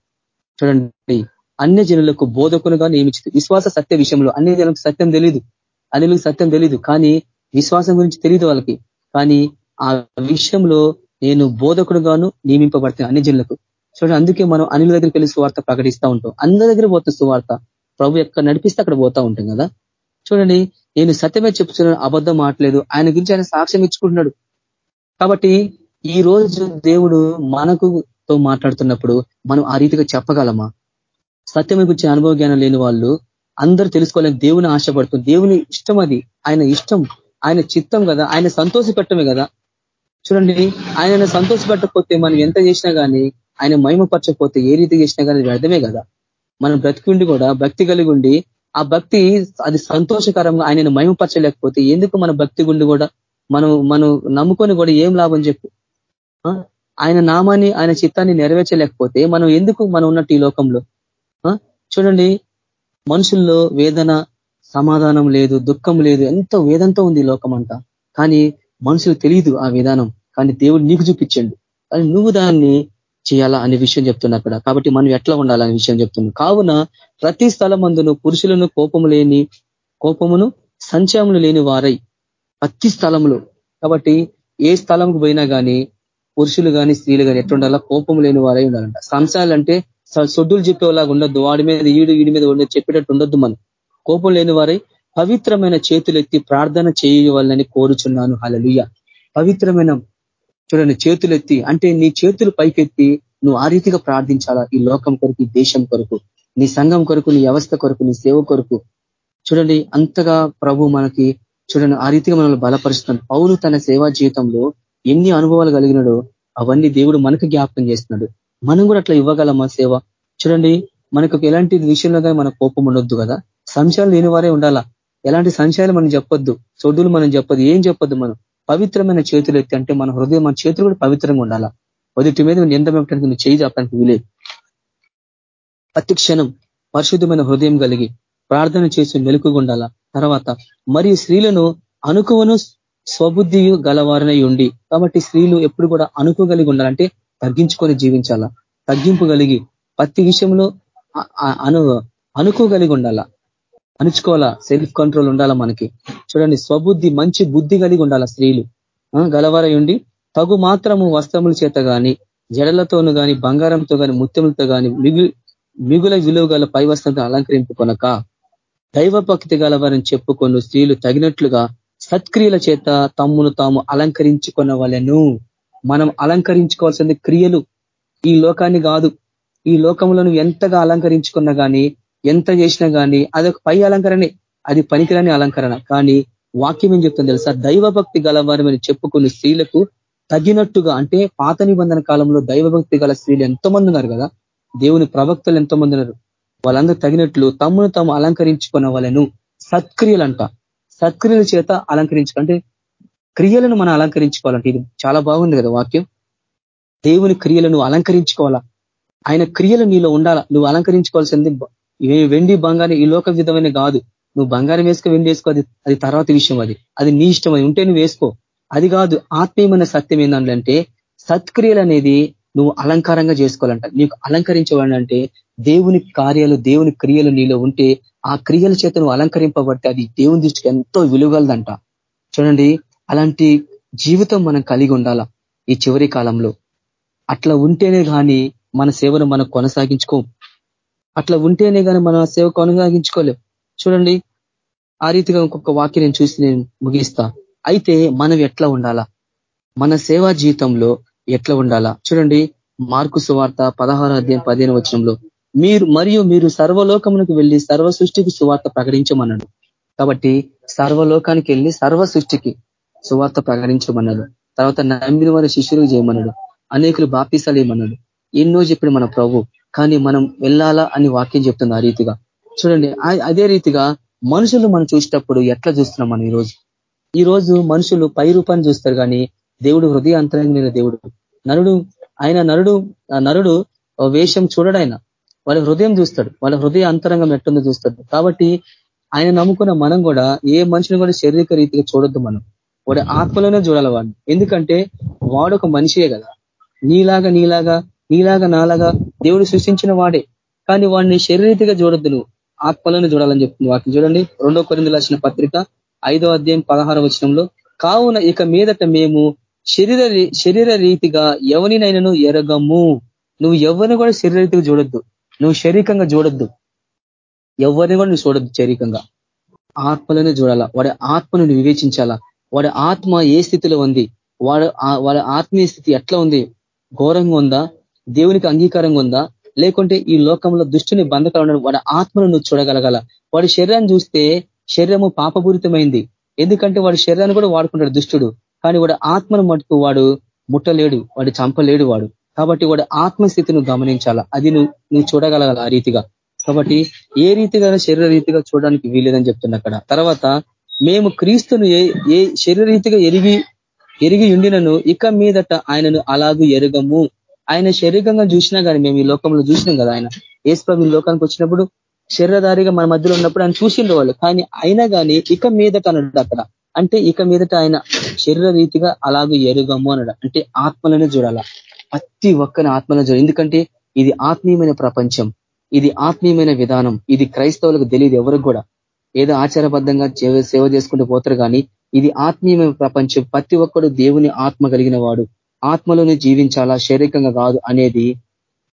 చూడండి అన్య జనులకు బోధకులుగా నియమించదు విశ్వాస సత్య విషయంలో అన్య జనులకు సత్యం తెలియదు అన్యులకు సత్యం తెలియదు కానీ విశ్వాసం గురించి తెలియదు వాళ్ళకి. కానీ ఆ విషయంలో నేను బోధకుడుగాను నియమింపబడుతున్న అన్ని జనులకు. చూడండి అందుకే మనం అనిల దగ్గరికి వెళ్ళి సువార్త ప్రకటిస్తూ ఉంటాం. అందరి దగ్గర పోతుంది సువార్త ప్రభు ఎక్కడ నడిపిస్తే అక్కడ పోతా ఉంటాం కదా. చూడండి నేను సత్యమే చెప్తున్నాను అబద్ధం మాట్లేదు ఆయన గురించి ఆయన సాక్ష్యం ఇచ్చుకుంటున్నాడు. కాబట్టి ఈ రోజు దేవుడు మనకు తో మాట్లాడుతున్నప్పుడు మనం ఆ రీతిగా చెప్పగలమా? సత్యమే గురించి అనుభవ జ్ఞానం లేని వాళ్ళు అందరూ తెలుసుకోవాలని దేవుని ఆశపడుతుంది దేవుని ఇష్టం అది. ఆయన ఇష్టం ఆయన చిత్తం కదా. ఆయన సంతోష పెట్టమే కదా. చూడండి ఆయన సంతోషపెట్టకపోతే మనం ఎంత చేసినా కానీ ఆయన మహిమపరచకపోతే ఏ రీతి చేసినా కానీ వ్యర్థమే కదా? మనం బ్రతికుండి కూడా భక్తి కలిగి ఉండి ఆ భక్తి అది సంతోషకరంగా ఆయనను మహిమపరచలేకపోతే ఎందుకు మన భక్తి గుండి కూడా? మనం మనం నమ్ముకొని కూడా ఏం లాభం చెప్పు? ఆయన నామాన్ని ఆయన చిత్తాన్ని నెరవేర్చలేకపోతే మనం ఎందుకు మనం ఉన్నట్టు ఈ లోకంలో? చూడండి మనుషుల్లో వేదన సమాధానం లేదు దుఃఖం లేదు ఎంతో వేదంతో ఉంది లోకం అంతా కానీ మనుషులు తెలియదు ఆ విధానం కానీ దేవుడు నీకు చూపించండు. కానీ నువ్వు దాన్ని చేయాలా అనే విషయం చెప్తున్నా అక్కడ. కాబట్టి మనం ఎట్లా ఉండాలనే విషయం చెప్తున్నాం. కావున ప్రతి స్థలమందును పురుషులను కోపము లేని కోపమును సంచయములు లేని వారై ప్రతి స్థలంలో కాబట్టి ఏ స్థలంకు పోయినా కానీ పురుషులు కానీ స్త్రీలు కానీ ఎట్లుండాలా కోపం లేని వారై ఉండాలంట. సంశయాలంటే సొడ్డులు చెప్పేలాగా ఉండొద్దు. వాడి మీద ఈడు ఈడి మీద ఉండదు చెప్పేటట్టు ఉండొద్దు మనం. కోపం లేని వారై పవిత్రమైన చేతులు ఎత్తి ప్రార్థన చేయవాలని కోరుచున్నాను. హలలుయ పవిత్రమైన చూడండి చేతులు ఎత్తి అంటే నీ చేతులు పైకెత్తి నువ్వు ఆ రీతిగా ప్రార్థించాలా ఈ లోకం కొరకు ఈ దేశం కొరకు నీ సంఘం కొరకు నీ వ్యవస్థ కొరకు నీ సేవ కొరకు? చూడండి అంతగా ప్రభు మనకి చూడండి ఆ రీతిగా మనల్ని బలపరుస్తున్నాడు. పౌలు తన సేవా జీవితంలో ఎన్ని అనుభవాలు కలిగినాడో అవన్నీ దేవుడు మనకు జ్ఞాపకం చేస్తున్నాడు. మనం కూడా అట్లా ఇవ్వగలమా సేవ? చూడండి మనకు ఎలాంటి విషయంలో కానీ మన కోపం ఉండొద్దు కదా? సంశయాలు లేని వారే ఉండాలా? ఎలాంటి సంశయాలు మనం చెప్పొద్దు చొడ్డులు మనం చెప్పొద్దు ఏం చెప్పొద్దు మనం? పవిత్రమైన చేతులు ఎత్తి అంటే మన హృదయం మన చేతులు కూడా పవిత్రంగా ఉండాలా? మొదటి మీద నింద పెట్టడానికి నువ్వు చేయి చెప్పడానికి వీలేదు ప్రతి క్షణం పరిశుద్ధమైన హృదయం కలిగి ప్రార్థన చేసి మెలుకుగా తర్వాత మరియు స్త్రీలను అనుకువను స్వబుద్ధి గలవారనై ఉండి కాబట్టి స్త్రీలు ఎప్పుడు కూడా అనుకోగలిగి ఉండాలంటే తగ్గించుకొని జీవించాలా? తగ్గింపు కలిగి ప్రతి విషయంలో అను అనుకోగలిగి ఉండాలా? అణుచుకోవాలా? సెల్ఫ్ కంట్రోల్ ఉండాలా మనకి? చూడండి స్వబుద్ధి మంచి బుద్ధి కలిగి ఉండాలా స్త్రీలు? గలవారై ఉండి తగు మాత్రము వస్త్రముల చేత గాని జడలతోను గాని బంగారంతో గాని ముత్యములతో గాని మిగు మిగుల విలువ గల పై వస్త్రంతో అలంకరింపుకొనక దైవభక్తి గలవారని చెప్పుకొని స్త్రీలు తగినట్లుగా సత్క్రియల చేత తమ్మును తాము అలంకరించుకున్న వాళ్ళను మనం అలంకరించుకోవాల్సింది క్రియలు. ఈ లోకాన్ని కాదు. ఈ లోకంలో నువ్వు ఎంతగా అలంకరించుకున్నా కానీ ఎంత చేసినా కానీ అదొక పై అలంకరణే. అది పనికిరాని అలంకరణ. కానీ వాక్యం ఏం చెప్తుంది తెలుసా? దైవభక్తి గలవారమని చెప్పుకున్న స్త్రీలకు తగినట్టుగా అంటే పాత నిబంధన కాలంలో దైవభక్తి గల స్త్రీలు ఎంతమంది ఉన్నారు కదా? దేవుని ప్రవక్తలు ఎంతమంది ఉన్నారు. వాళ్ళందరూ తగినట్లు తమ్మును తాము అలంకరించుకున్న వాళ్ళను సత్క్రియలంట. సత్క్రియల చేత అలంకరించుకుంటే క్రియలను మనం అలంకరించుకోవాలంటే. ఇది చాలా బాగుంది కదా వాక్యం. దేవుని క్రియలను అలంకరించుకోవాలా? ఆయన క్రియలు నీలో ఉండాలా? నువ్వు అలంకరించుకోవాల్సింది వెండి బంగారం ఈ లోక విధమైన కాదు. నువ్వు బంగారం వేసుకో వెండి వేసుకో అది అది తర్వాత విషయం అది. అది నీ ఇష్టం అది. ఉంటే నువ్వు వేసుకో. అది కాదు ఆత్మీయమైన సత్యం ఏంటంటే సత్క్రియలు అనేది నువ్వు అలంకారంగా చేసుకోవాలంట. నీకు అలంకరించవాలంటే దేవుని కార్యాలు దేవుని క్రియలు నీలో ఉంటే ఆ క్రియల చేత నువ్వు అలంకరింపబడితే అది దేవుని దృష్టికి ఎంతో విలువగలదంట. చూడండి అలాంటి జీవితం మనం కలిగి ఉండాల ఈ చివరి కాలంలో? అట్లా ఉంటేనే కానీ మన సేవను మనం కొనసాగించుకోం. అట్లా ఉంటేనే కానీ మన సేవ కొనసాగించుకోలేం చూడండి ఆ రీతిగా ఇంకొక వాక్యం నేను చూసి నేను ముగిస్తా. అయితే మనం ఎట్లా ఉండాలా? మన సేవా జీవితంలో ఎట్లా ఉండాలా? చూడండి మార్కు సువార్త పదహారు అధ్యాయం పదిహేను వచనంలో మీరు మరియు మీరు సర్వలోకమునకు వెళ్ళి సర్వ సృష్టికి సువార్త ప్రకటించమన్నాడు కాబట్టి సర్వలోకానికి వెళ్ళి సర్వ సృష్టికి సువార్త ప్రకటించమన్నాడు తర్వాత నమ్మిన వారి శిష్యులకు చేయమన్నాడు అనేకులు బాపీసాలు ఏమన్నాడు ఎన్నో చెప్పిన మన ప్రభు కానీ మనం వెళ్ళాలా అని వాక్యం చెప్తుంది ఆ రీతిగా. చూడండి అదే రీతిగా మనుషులు మనం చూసేటప్పుడు ఎట్లా చూస్తున్నాం మనం ఈరోజు? ఈ రోజు మనుషులు పై రూపాన్ని చూస్తారు కానీ దేవుడు హృదయ అంతరంగమైన దేవుడు. నరుడు ఆయన నరుడు నరుడు వేషం చూడడు ఆయన. వాళ్ళ హృదయం చూస్తాడు. వాళ్ళ హృదయ అంతరంగం ఎట్టుందో చూస్తాడు. కాబట్టి ఆయన నమ్ముకున్న మనం కూడా ఏ మనిషిని కూడా శారీరక రీతిగా చూడొద్దు మనం. వాడు ఆత్మలోనే చూడాలి వాడిని. ఎందుకంటే వాడు ఒక మనిషియే కదా. నీలాగా నీలాగా నీలాగా నాలాగా దేవుడు సృష్టించిన వాడే. కానీ వాడిని శరీరీతిగా చూడొద్దు నువ్వు ఆత్మలను చూడాలని చెప్తుంది వాటిని చూడండి రెండో కొరింది రాసిన పత్రిక ఐదో అధ్యాయం పదహార వచనంలో కావున ఇక మీదట మేము శరీర శరీర రీతిగా ఎవరినైనాను ఎరగము. నువ్వు ఎవరిని కూడా శరీర రీతిగా చూడొద్దు. నువ్వు శరీరంగా చూడొద్దు. ఎవరిని కూడా నువ్వు చూడొద్దు శరీరంగా ఆత్మలోనే చూడాలా? వాడి ఆత్మను వివేచించాలా? వాడి ఆత్మ ఏ స్థితిలో ఉంది? వాడు వాళ్ళ ఆత్మీయ స్థితి ఎట్లా ఉంది? ఘోరంగా ఉందా? దేవునికి అంగీకారంగా ఉందా? లేకుంటే ఈ లోకంలో దుష్టుని బంధకాలు ఉండడం వాడి ఆత్మను నువ్వు చూడగలగల? వాడి శరీరాన్ని చూస్తే శరీరము పాపపూరితమైంది. ఎందుకంటే వాడి శరీరాన్ని కూడా వాడుకుంటాడు దుష్టుడు. కానీ వాడు ఆత్మను మటుకు వాడు ముట్టలేడు వాడు చంపలేడు వాడు. కాబట్టి వాడు ఆత్మస్థితి నువ్వు గమనించాలా? అది నువ్వు నువ్వు చూడగలగాల ఆ రీతిగా? కాబట్టి ఏ రీతిగా శరీర రీతిగా చూడడానికి వీలేదని చెప్తున్నా అక్కడ. తర్వాత మేము క్రీస్తును ఏ శరీర రీతిగా ఎరిగి ఎరిగి ఉండినను ఇక మీదట ఆయనను అలాగూ ఎరగము. ఆయన శరీరంగా చూసినా కానీ మేము ఈ లోకంలో చూసినాం కదా ఆయన. ఏసుప్రభు లోకానికి వచ్చినప్పుడు శరీరధారిగా మన మధ్యలో ఉన్నప్పుడు ఆయన చూసిండ్రు వాళ్ళు. కానీ అయినా కానీ ఇక మీదట అన్నాడు అక్కడ. అంటే ఇక మీదట ఆయన శరీర రీతిగా అలాగే ఎరుగము అన్నాడు. అంటే ఆత్మలనే చూడాల? ప్రతి ఒక్కరి ఆత్మలో చూడాలి. ఎందుకంటే ఇది ఆత్మీయమైన ప్రపంచం. ఇది ఆత్మీయమైన విధానం. ఇది క్రైస్తవులకు తెలియదు ఎవరికి కూడా. ఏదో ఆచారబద్ధంగా సేవ చేసుకుంటూ పోతారు కానీ ఇది ఆత్మీయమైన ప్రపంచం. ప్రతి ఒక్కడు దేవుని ఆత్మ కలిగిన వాడు. ఆత్మలోనే జీవించాలా? శారీరకంగా కాదు అనేది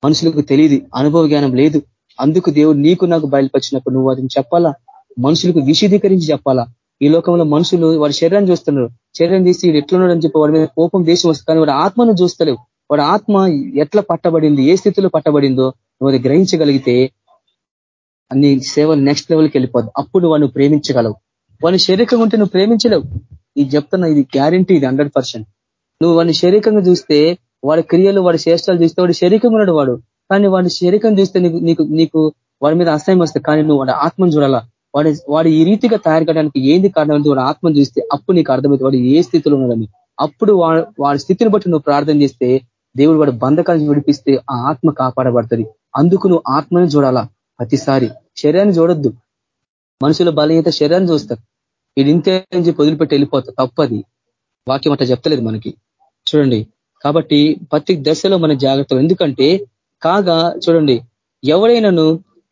మనుషులకు తెలియదు అనుభవ జ్ఞానం లేదు. అందుకు దేవుడు నీకు నాకు బయలుపరిచినప్పుడు నువ్వు అది చెప్పాలా? మనుషులకు విశదీకరించి చెప్పాలా? ఈ లోకంలో మనుషులు వాడి శరీరాన్ని చూస్తున్నారు. శరీరం తీసి ఎట్లున్నాడు అని చెప్పి వాడి మీద కోపం దేశం వస్తుంది. కానీ వాడు ఆత్మను చూస్తలేవు. వాడి ఆత్మ ఎట్లా పట్టబడింది ఏ స్థితిలో పట్టబడిందో నువ్వు అది గ్రహించగలిగితే అన్ని సేవలు నెక్స్ట్ లెవెల్కి వెళ్ళిపోద్దు. అప్పుడు వాడు ప్రేమించగలవు. వాడిని శరీరంగా ఉంటే నువ్వు ప్రేమించలేవు. ఇది చెప్తున్నా ఇది గ్యారంటీ ఇది హండ్రెడ్ నువ్వు వాడిని శరీరంగా చూస్తే వాడి క్రియలు వాడి చేష్టాలు చూస్తే వాడు శరీరంగా ఉన్నాడు వాడు. కానీ వాడి శరీరం చూస్తే నీకు నీకు నీకు వాడి మీద అసహ్యం వస్తుంది. కానీ నువ్వు వాడి ఆత్మను చూడాలా? వాడి వాడు ఈ రీతిగా తయారు కావడానికి ఏంది కారణం అంటే వాడు ఆత్మను చూస్తే అప్పుడు నీకు అర్థమైతే వాడు ఏ స్థితిలో ఉన్నాడని. అప్పుడు వాడి స్థితిని బట్టి నువ్వు ప్రార్థన చేస్తే దేవుడు వాడు బంధకాలను విడిపిస్తే ఆ ఆత్మ కాపాడబడుతుంది. అందుకు నువ్వు ఆత్మను చూడాలా? ప్రతిసారి. శరీరాన్ని చూడొద్దు. మనుషుల బలహీత శరీరాన్ని చూస్తారు. ఇది ఇంతే నుంచి వదిలిపెట్టి వెళ్ళిపోతా తప్పది. వాక్యం అట్లా చెప్తలేదు మనకి. చూడండి. కాబట్టి ప్రతి దశలో మన జాగ్రత్తలు. ఎందుకంటే కాగా చూడండి ఎవడైనాను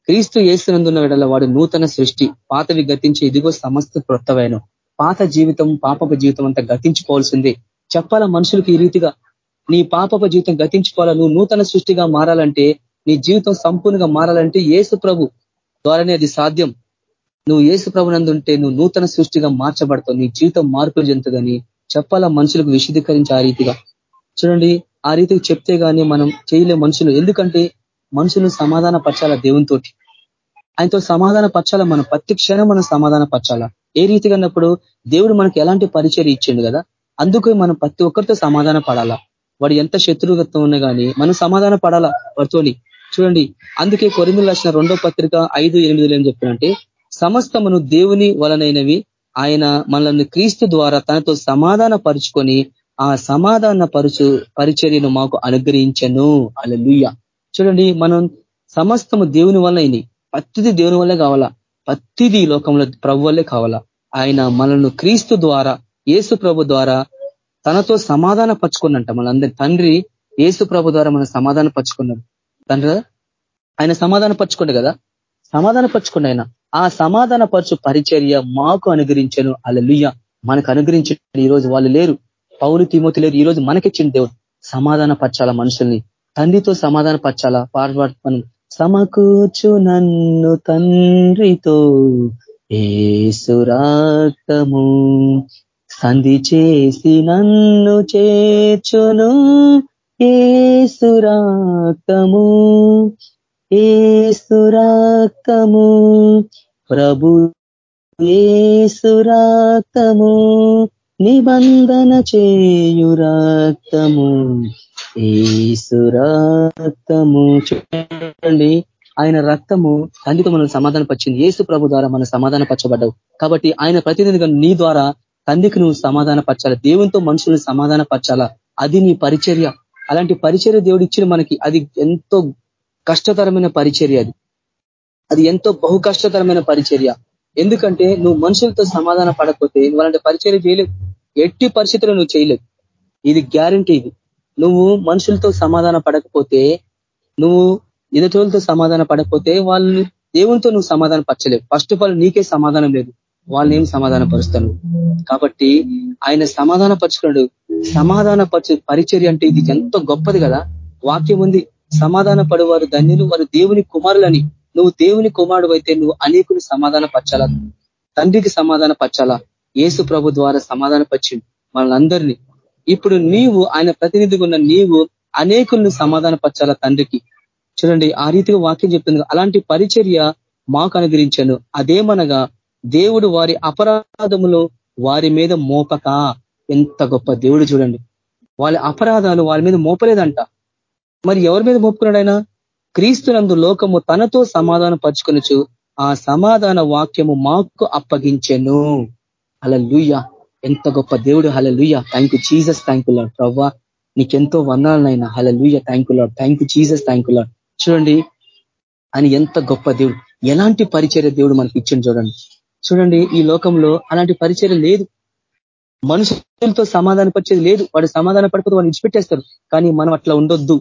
క్రీస్తు ఏసునందున్న విడల వాడు నూతన సృష్టి. పాతవి గతించి ఇదిగో సమస్త క్రొత్తవైన పాత జీవితం పాపప జీవితం అంతా గతించుకోవాల్సిందే. చెప్పాల మనుషులకు ఈ రీతిగా? నీ పాపప జీవితం గతించుకోవాలా? నువ్వు నూతన సృష్టిగా మారాలంటే నీ జీవితం సంపూర్ణంగా మారాలంటే ఏసు ప్రభు ద్వారానే అది సాధ్యం. నువ్వు ఏసు ప్రభునందుంటే నువ్వు నూతన సృష్టిగా మార్చబడతావు. నీ జీవితం మార్పులు చెందుతుందని చెప్పాలా మనుషులకు విశుద్ధీకరించి ఆ రీతిగా? చూడండి ఆ రీతికి చెప్తే గానీ మనం చేయలే మనుషులు. ఎందుకంటే మనుషులు సమాధాన పరచాలా దేవునితో ఆయనతో సమాధాన పరచాలా మనం? ప్రతి క్షణం మనం సమాధాన పరచాలా ఏ రీతిగా అన్నప్పుడు దేవుడు మనకి ఎలాంటి పరిచయం ఇచ్చిండు కదా? అందుకు మనం ప్రతి ఒక్కరితో సమాధాన పడాలా వాడు ఎంత శత్రుగత్వం ఉన్నా కానీ మనం సమాధాన పడాలా వాడితోని? చూడండి అందుకే కొరిందులు రాసిన రెండో పత్రిక ఐదు ఎనిమిదిలో ఏం చెప్పినంటే సమస్తమును దేవుని వలనైనవి ఆయన మనల్ని క్రీస్తు ద్వారా తనతో సమాధాన పరుచుకొని ఆ సమాధాన పరుచు పరిచర్యను మాకు అనుగ్రహించను. అలలుయ్య చూడండి మనం సమస్తము దేవుని వల్ల అయినాయి ప్రతిది దేవుని వల్లే కావాలా? ప్రతిది లోకంలో ప్రభు వల్లే కావాలా? ఆయన మనల్ని క్రీస్తు ద్వారా ఏసు ప్రభు ద్వారా తనతో సమాధాన పరుచుకున్నంట మనందరి తండ్రి. ఏసు ప్రభు ద్వారా మనం సమాధాన పరుచుకున్నాడు తండ్రి ఆయన సమాధాన పరుచుకుండే కదా? సమాధాన పరుచుకుండే ఆయన. ఆ సమాధాన పరచు పరిచర్య మాకు అనుగ్రహించను. అలలుయ్య మనకు అనుగ్రహించిన ఈరోజు వాళ్ళు లేరు. పౌరు తిమోతి లేరు. ఈ రోజు మనకిచ్చిన దేవుడు. సమాధాన పరచాల మనుషుల్ని? తండ్రితో సమాధాన పరచాలా ఫార్వర్డ్ సమకూర్చు నన్ను తండ్రితో. ఏసురాక్తము సంధి చేసి నన్ను చేర్చును. ఏసురాక్తము ఏసురాకము ప్రభు ఏసురాకము నిబంధన చేయు రక్తము ఏసురాక్తము. చూడండి ఆయన రక్తము తండ్రితో మనం సమాధాన పచ్చింది ఏసు ప్రభు ద్వారా మనం సమాధాన పరచబడ్డావు కాబట్టి ఆయన ప్రతినిధిగా నీ ద్వారా తండ్రికి నువ్వు సమాధాన పరచాలా దేవునితో మనుషులను సమాధాన పరచాలా అది నీ పరిచర్య. అలాంటి పరిచర్య దేవుడు ఇచ్చిన మనకి అది ఎంతో కష్టతరమైన పరిచర్య అది. అది ఎంతో బహు కష్టతరమైన పరిచర్య. ఎందుకంటే నువ్వు మనుషులతో సమాధాన పడకపోతే నువ్వు అలాంటి పరిచర్య చేయలేవు. ఎట్టి పరిస్థితులు నువ్వు చేయలేవు. ఇది గ్యారంటీ ఇది. నువ్వు మనుషులతో సమాధాన పడకపోతే నువ్వు ఎదుటోళ్ళతో సమాధాన పడకపోతే వాళ్ళని దేవునితో నువ్వు సమాధాన పరచలేవు. ఫస్ట్ ఆఫ్ ఆల్ నీకే సమాధానం లేదు. వాళ్ళని ఏం సమాధాన పరుస్తాను కాబట్టి ఆయన సమాధాన పరుచుకున్నాడు. సమాధాన పరిచర్య అంటే ఇది ఎంతో గొప్పది కదా. వాక్యం ఉంది. సమాధాన పడేవారు ధన్యులు. వారు దేవుని కుమారులని. నువ్వు దేవుని కుమారుడు అయితే నువ్వు అనేకుని సమాధాన పరచాలా తండ్రికి సమాధాన పరచాలా ఏసు ప్రభు ద్వారా సమాధాన పరిచింది మనందరినీ ఇప్పుడు నీవు ఆయన ప్రతినిధిగా ఉన్న నీవు అనేకులను సమాధాన పరచాలా తండ్రికి? చూడండి ఆ రీతిగా వాక్యం చెప్తుంది అలాంటి పరిచర్య మాకు అనుగ్రహించాను. అదేమనగా దేవుడు వారి అపరాధములు వారి మీద మోపక. ఎంత గొప్ప దేవుడు చూడండి. వాళ్ళ అపరాధాలు వాళ్ళ మీద మోపలేదంట. మరి ఎవరి మీద మోపుకున్నాడు ఆయన? క్రీస్తునందు లోకము తనతో సమాధానం పరుచుకొనొచ్చు ఆ సమాధాన వాక్యము మాకు అప్పగించెను. అలా ఎంత గొప్ప దేవుడు. Hallelujah thank you Jesus thank you Lord ప్రవ్వా నీకెంతో వందాలనైనా hallelujah thank you Lord thank you Jesus thank you Lord చూడండి అని ఎంత గొప్ప దేవుడు. ఎలాంటి పరిచర్య దేవుడు మనకి ఇచ్చింది చూడండి. చూడండి ఈ లోకంలో అలాంటి పరిచర్య లేదు. మనుషులతో సమాధాన పరిచేది లేదు. వాడు సమాధాన పడిపోతే వాడిని ఇచ్చిపెట్టేస్తారు కానీ మనం అట్లా ఉండొద్దు.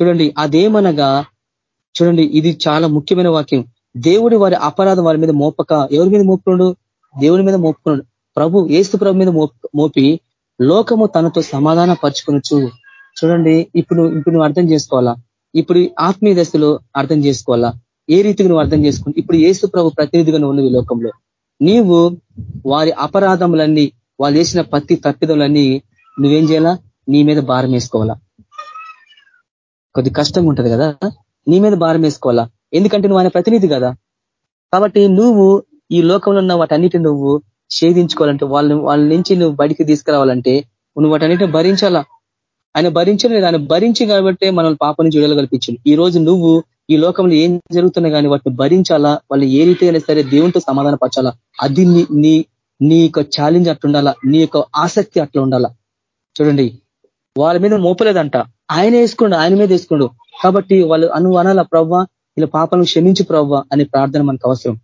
చూడండి అదేమనగా చూడండి ఇది చాలా ముఖ్యమైన వాక్యం. దేవుడి వారి అపరాధం వారి మీద మోపక ఎవరి మీద మోపుకున్నాడు దేవుని మీద మోపుకున్నాడు ప్రభు ఏస్తు ప్రభు మీద మోపి లోకము తనతో సమాధాన పరుచుకునొచ్చు చూడండి ఇప్పుడు ఇప్పుడు నువ్వు అర్థం చేసుకోవాలా? ఇప్పుడు ఆత్మీయ దశలో అర్థం చేసుకోవాలా? ఏ రీతిగా నువ్వు అర్థం చేసుకుని ఇప్పుడు ఏసు ప్రభు ప్రతినిధిగా నువ్వు ఈ లోకంలో. నీవు వారి అపరాధములన్నీ వాళ్ళు చేసిన పత్తి తప్పిదములన్నీ నువ్వేం చేయాలా? నీ మీద భారం వేసుకోవాలా? కొద్ది కష్టంగా ఉంటది కదా? నీ మీద భారం వేసుకోవాలా? ఎందుకంటే నువ్వు ఆయన ప్రతినిధి కదా. కాబట్టి నువ్వు ఈ లోకంలో ఉన్న వాటన్నిటి నువ్వు ఛేదించుకోవాలంటే వాళ్ళని వాళ్ళ నుంచి నువ్వు బయటికి తీసుకురావాలంటే నువ్వు వాటన్నిటిని భరించాలా? ఆయన భరించలేదు ఆయన భరించి కాబట్టి మనల్ని పాపని చూడాలి కల్పించింది ఈ రోజు నువ్వు ఈ లోకంలో ఏం జరుగుతున్నా కానీ వాటిని భరించాలా? వాళ్ళు ఏ రీతి అయినా సరే దేవునితో సమాధాన పరచాలా? అది నీ నీ యొక్క ఛాలెంజ్ అట్లా ఉండాలా నీ యొక్క ఆసక్తి అట్లా ఉండాలా చూడండి. వాళ్ళ మీద మోపలేదంట. ఆయన వేసుకోండు ఆయన మీద వేసుకోండు. కాబట్టి వాళ్ళు అను అనాల ప్రవ్వ ఇలా పాపాలను క్షమించు ప్రవ్వ అనే ప్రార్థన మనకు అవసరం.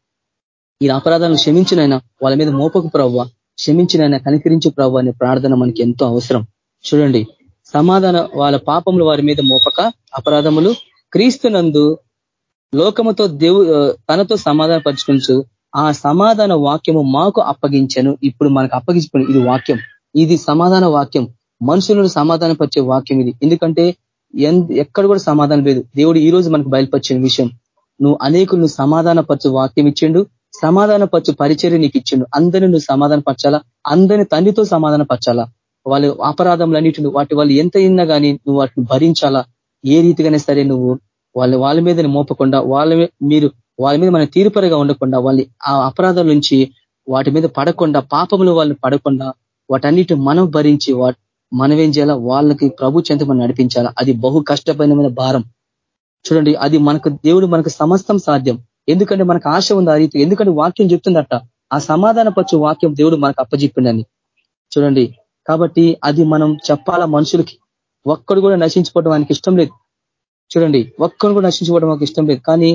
ఈ అపరాధాలను క్షమించినైనా వాళ్ళ మీద మోపకు ప్రవ్వ క్షమించినైనా కనికరించు ప్రవ్వ అనే ప్రార్థన మనకి ఎంతో అవసరం. చూడండి సమాధాన వాళ్ళ పాపములు వారి మీద మోపక అపరాధములు క్రీస్తునందు లోకముతో దేవు తనతో సమాధాన పరుచుకుంటూ ఆ సమాధాన వాక్యము మాకు అప్పగించను. ఇప్పుడు మనకు అప్పగించుకుని ఇది వాక్యం. ఇది సమాధాన వాక్యం. మనుషులను సమాధానపరిచే వాక్యం ఇది. ఎందుకంటే ఎక్కడ కూడా సమాధానం లేదు. దేవుడు ఈ రోజు మనకు బయలుపరిచిన విషయం. నువ్వు అనేకులను సమాధానపరచు వాక్యం ఇచ్చిండు సమాధానపరచు పరిచర్య నీకు ఇచ్చిండు. అందరిని నువ్వు సమాధాన పరచాలా అందరిని తండ్రితో సమాధాన పరచాలా వాళ్ళు అపరాధములన్నిటిని వాటి వాళ్ళు ఎంత ఇన్నా కానీ నువ్వు వాటిని భరించాలా? ఏ రీతిగానే సరే నువ్వు వాళ్ళు వాళ్ళ మీద మోపకుండా వాళ్ళ మీరు వాళ్ళ మీద మనం తీర్పరిగా ఉండకుండా వాళ్ళని ఆ అపరాధం నుంచి వాటి మీద పడకుండా పాపములు వాళ్ళని పడకుండా వాటన్నిటి మనం భరించి మనం ఏం చేయాలా? వాళ్ళకి ప్రభు చెంత మనం నడిపించాలా? అది బహు కష్టమైన భారం. చూడండి అది మనకు దేవుడు మనకు సమస్తం సాధ్యం. ఎందుకంటే మనకు ఆశ ఉంది ఆ రీతి ఎందుకంటే వాక్యం చెప్తుందట ఆ సమాధాన పచ్చు వాక్యం దేవుడు మనకు అప్పజెప్పిండని. చూడండి కాబట్టి అది మనం చెప్పాలా మనుషులకి? ఒక్కడు కూడా నశించుకోవడం ఆయనకి ఇష్టం లేదు. చూడండి ఒక్కడు కూడా నశించుకోవడం మాకు ఇష్టం లేదు. కానీ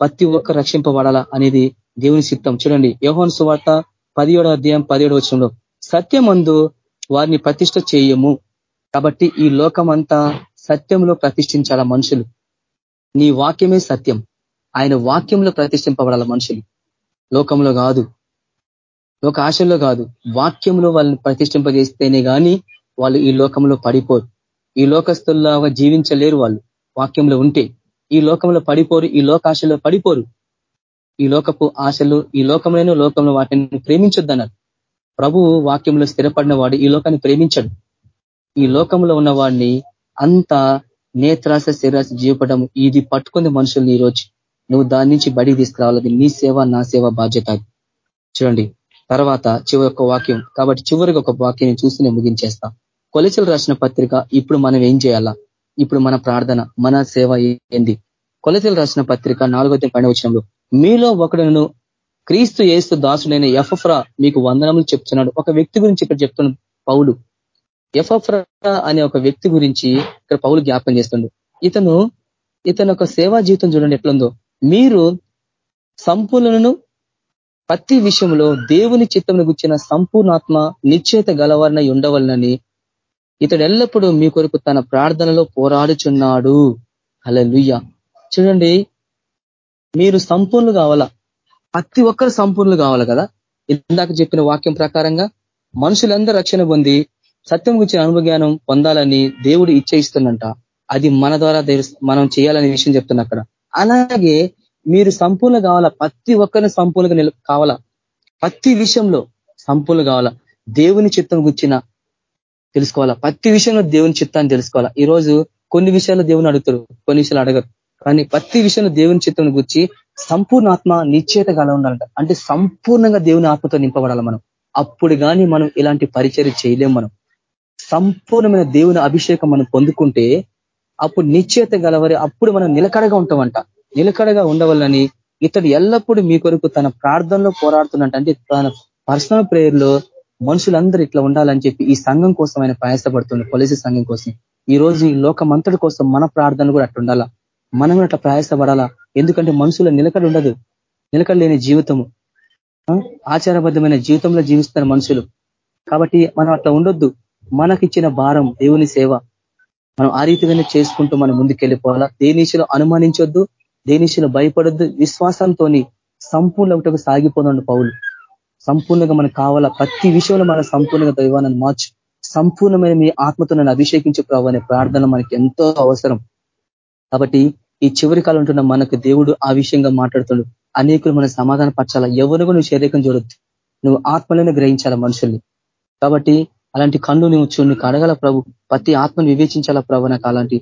ప్రతి ఒక్క రక్షింపబడాలా అనేది దేవుని సిద్ధం చూడండి యోహోన్ సువార్త పదిహేడో అధ్యాయం పదిహేడు వచ్చంలో సత్యమందు వారిని ప్రతిష్ట చేయము. కాబట్టి ఈ లోకమంతా సత్యంలో ప్రతిష్ఠించాల మనుషులు. నీ వాక్యమే సత్యం. ఆయన వాక్యంలో ప్రతిష్ఠింపబడాల మనుషులు. లోకంలో కాదు. లోక ఆశల్లో కాదు. వాక్యంలో వాళ్ళని ప్రతిష్ఠింపజేస్తేనే కానీ వాళ్ళు ఈ లోకంలో పడిపోరు. ఈ లోకస్తుల్లాగా జీవించలేరు వాళ్ళు. వాక్యంలో ఉంటే. ఈ లోకంలో పడిపోరు ఈ లోకాశలో పడిపోరు. ఈ లోకపు ఆశలు ఈ లోకంలోనూ లోకంలో వాటిని ప్రేమించొద్దన్నారు. ప్రభువు వాక్యంలో స్థిరపడిన వాడు ఈ లోకాన్ని ప్రేమించడు. ఈ లోకంలో ఉన్న వాడిని అంత నేత్రాస శిరాస జీవపడం ఇది పట్టుకుంది మనుషుల్ని ఈరోజు. నువ్వు దాని నుంచి బడికి తీసుకురావాలి. నీ సేవ నా సేవ బాధ్యత చూడండి తర్వాత చివరి ఒక వాక్యం. కాబట్టి చివరికి ఒక వాక్యం చూసి నేను ముగించేస్తా. కొలచలు రాసిన పత్రిక ఇప్పుడు మనం ఏం చేయాలా? ఇప్పుడు మన ప్రార్థన మన సేవ ఏంది? కొలతలు రాసిన పత్రిక నాలుగో పైన వచ్చినప్పుడు మీలో ఒకడును క్రీస్తు ఏస్తు దాసుడైన ఎఫ్రా మీకు వందనములు చెప్తున్నాడు. ఒక వ్యక్తి గురించి ఇక్కడ చెప్తున్నాడు పౌలు. ఎఫ్రా అనే ఒక వ్యక్తి గురించి ఇక్కడ పౌలు జ్ఞాపకం చేస్తుండు. ఇతను ఇతను ఒక సేవా జీవితం చూడండి ఎట్లుందో. మీరు సంపూర్ణను ప్రతి విషయంలో దేవుని చిత్తంలో గుచ్చిన సంపూర్ణాత్మ నిశ్చేత గలవారినై ఉండవలనని ఇతడు ఎల్లప్పుడూ మీ కొరకు తన ప్రార్థనలో పోరాడుచున్నాడు. అలా చూడండి మీరు సంపూర్ణులు కావాలా? ప్రతి ఒక్కరు సంపూర్ణులు కావాలి కదా? ఇందాక చెప్పిన వాక్యం ప్రకారంగా మనుషులందరూ రక్షణ పొంది సత్యం గురించి అనుభవజ్ఞానం పొందాలని దేవుడు ఇచ్చేయిస్తున్నంట అది మన ద్వారా మనం చేయాలనే విషయం చెప్తున్నా అక్కడ. అలాగే మీరు సంపూర్ణ కావాలా? ప్రతి ఒక్కరిని సంపూర్ణంగా కావాలా? ప్రతి విషయంలో సంపూర్ణ కావాలా? దేవుని చిత్తం గుచ్చిన తెలుసుకోవాలా? ప్రతి విషయంలో దేవుని చిత్తాన్ని తెలుసుకోవాలా? ఈరోజు కొన్ని విషయాలు దేవుని అడుగుతారు కొన్ని విషయాలు అడగరు కానీ ప్రతి విషయంలో దేవుని చిత్తం గురించి సంపూర్ణ ఆత్మ నిశ్చేత కల ఉండాలంట. అంటే సంపూర్ణంగా దేవుని ఆత్మతో నింపబడాలి మనం. అప్పుడు కానీ మనం ఇలాంటి పరిచయం చేయలేం మనం. సంపూర్ణమైన దేవుని అభిషేకం మనం పొందుకుంటే అప్పుడు నిశ్చేత గలవరి అప్పుడు మనం నిలకడగా ఉంటామంట. నిలకడగా ఉండవాలని ఇతడు ఎల్లప్పుడూ మీ కొరకు తన ప్రార్థనలో పోరాడుతున్నట్టు అంటే తన పర్సనల్ ప్రేయర్లో మనుషులందరూ ఇట్లా ఉండాలని చెప్పి ఈ సంఘం కోసం ఆయన ప్రయాసపడుతుంది పోలీసు సంఘం కోసం. ఈ రోజు ఈ లోకమంతటి కోసం మన ప్రార్థన కూడా అట్టుండాలా? మనం అట్లా ప్రయాసపడాలా? ఎందుకంటే మనుషుల నిలకడ ఉండదు. నిలకడ లేని జీవితము. ఆచారబద్ధమైన జీవితంలో జీవిస్తున్న మనుషులు. కాబట్టి మనం అట్లా ఉండొద్దు. మనకిచ్చిన భారం దేవుని సేవ మనం ఆ రీతిగానే చేసుకుంటూ మనం ముందుకెళ్ళిపోవాలా? దేనిశలో అనుమానించొద్దు దేనిశలో భయపడొద్దు విశ్వాసంతో సంపూర్ణ ఒకటి సాగిపోదండి పౌలు. సంపూర్ణంగా మనకు కావాలా? ప్రతి విషయంలో మన సంపూర్ణంగా దైవాన్ని మార్చు. సంపూర్ణమైన మీ ఆత్మతో నన్ను అభిషేకించే ప్రభు అనే ప్రార్థన మనకి ఎంతో అవసరం. కాబట్టి ఈ చివరి కాలం ఉంటున్న మనకు దేవుడు ఆ విషయంగా మాట్లాడుతాడు. అనేకులు మనం సమాధాన పరచాలా ఎవరు నువ్వు శరీరం చూడొద్దు. నువ్వు ఆత్మలను గ్రహించాల మనుషుల్ని? కాబట్టి అలాంటి కళ్ళు నువ్వు చూడు కడగల ప్రభు? ప్రతి ఆత్మను వివేచించాలా ప్రభు? నాకు అలాంటి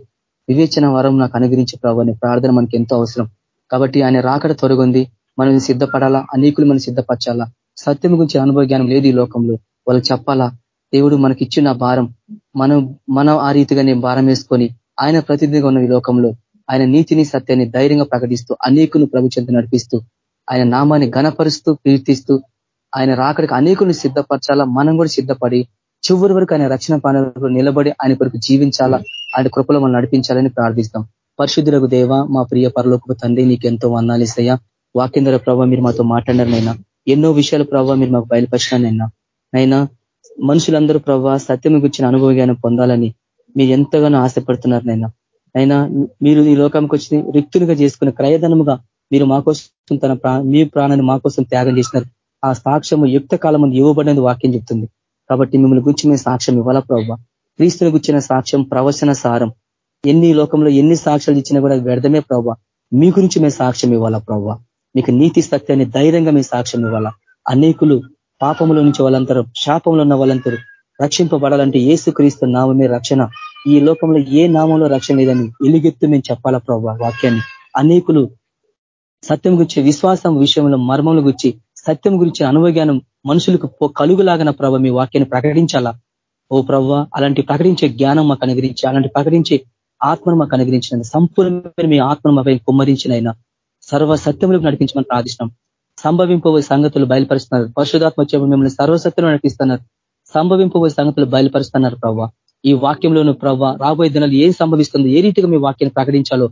వివేచన వరం నాకు అనుగ్రహించే ప్రభు అనే ప్రార్థన మనకి ఎంతో అవసరం. కాబట్టి ఆయన రాకడ తొరగుంది. మనం సిద్ధపడాలా? అనేకులు మనం సిద్ధపరచాలా? సత్యం గురించి అనుభవ జ్ఞానం లేదు ఈ లోకంలో. వాళ్ళు చెప్పాలా దేవుడు మనకిచ్చిన భారం మనం మనం ఆ రీతిగా నేను భారం వేసుకొని ఆయన ప్రతినిధిగా ఉన్న ఈ లోకంలో ఆయన నీతిని సత్యాన్ని ధైర్యంగా ప్రకటిస్తూ అనేకులు ప్రభు చెంత నడిపిస్తూ ఆయన నామాన్ని ఘనపరుస్తూ కీర్తిస్తూ ఆయన రాకడికి అనేకుని సిద్ధపరచాలా? మనం కూడా సిద్ధపడి చివరి వరకు ఆయన రక్షణ పాలనలో నిలబడి ఆయన కొరకు జీవించాలా? ఆయన కృపలో మనం నడిపించాలని ప్రార్థిస్తాం. పరిశుద్ధులకు దేవ మా ప్రియ పరలోకపు తండ్రి నీకు ఎంతో వందాలిసయ్యా వాకేంద్ర ప్రభావ మీరు మాతో మాట్లాడారనైనా ఎన్నో విషయాలు ప్రభావ మీరు మాకు బయలుపరిచినానైనా నైనా మనుషులందరూ ప్రభావ సత్యం గుర్చిన అనుభవం పొందాలని మీరు ఎంతగానో ఆశపడుతున్నారు నైనా. అయినా మీరు ఈ లోకంకి వచ్చి రిక్తునిగా చేసుకున్న క్రయధనముగా మీరు మా కోసం తన మీ ప్రాణాన్ని మా కోసం త్యాగం చేసినారు. ఆ సాక్ష్యము యుక్త కాలం ముందు ఇవ్వబడినది వాక్యం చెప్తుంది. కాబట్టి మిమ్మల్ని గురించి మేము సాక్ష్యం ఇవ్వాలా ప్రభావ క్రీస్తుని గుచ్చిన సాక్ష్యం ప్రవచన సారం. ఎన్ని లోకంలో ఎన్ని సాక్ష్యాలు ఇచ్చినా కూడా వ్యర్థమే ప్రభావ మీ గురించి మేము సాక్ష్యం ఇవ్వాలా ప్రభావ మీకు నీతి సత్యాన్ని ధైర్యంగా మీ సాక్ష్యం ఇవ్వాలా? అనేకులు పాపముల నుంచి వాళ్ళంతరూ శాపంలో ఉన్న వాళ్ళంతరూ రక్షింపబడాలంటే ఏసు క్రీస్తు నామమే రక్షణ. ఈ లోకంలో ఏ నామంలో రక్షణ లేదని ఎలుగెత్తు మేము చెప్పాలా ప్రభావ వాక్యాన్ని? అనేకులు సత్యం గురించి విశ్వాసం విషయంలో మర్మముల గురించి సత్యం గురించి అనుభవజ్ఞానం మనుషులకు కలుగులాగన ప్రభ మీ వాక్యాన్ని ప్రకటించాలా? ఓ ప్రభా అలాంటి ప్రకటించే జ్ఞానం మాకు అనుగ్రహించి అలాంటి ప్రకటించే ఆత్మను మాకు అనుగ్రహించిన సంపూర్ణమైన మీ ఆత్మను మాపై కుమ్మరించిన సర్వ సత్యములకు నడిపించమని ప్రార్థిస్తున్నాం. సంభవింపబోయే సంగతులు బయలుపరుస్తున్నారు. పరిశుధాత్మ వచ్చే మిమ్మల్ని సర్వసత్యం నడిపిస్తున్నారు. సంభవింపబోయే సంగతులు బయలుపరుస్తున్నారు ప్రవ్వ. ఈ వాక్యంలోను ప్రవ్వ రాబోయే దినాలు ఏం సంభవిస్తుందో ఏ రీతిగా మీ వాక్యాన్ని ప్రకటించాలో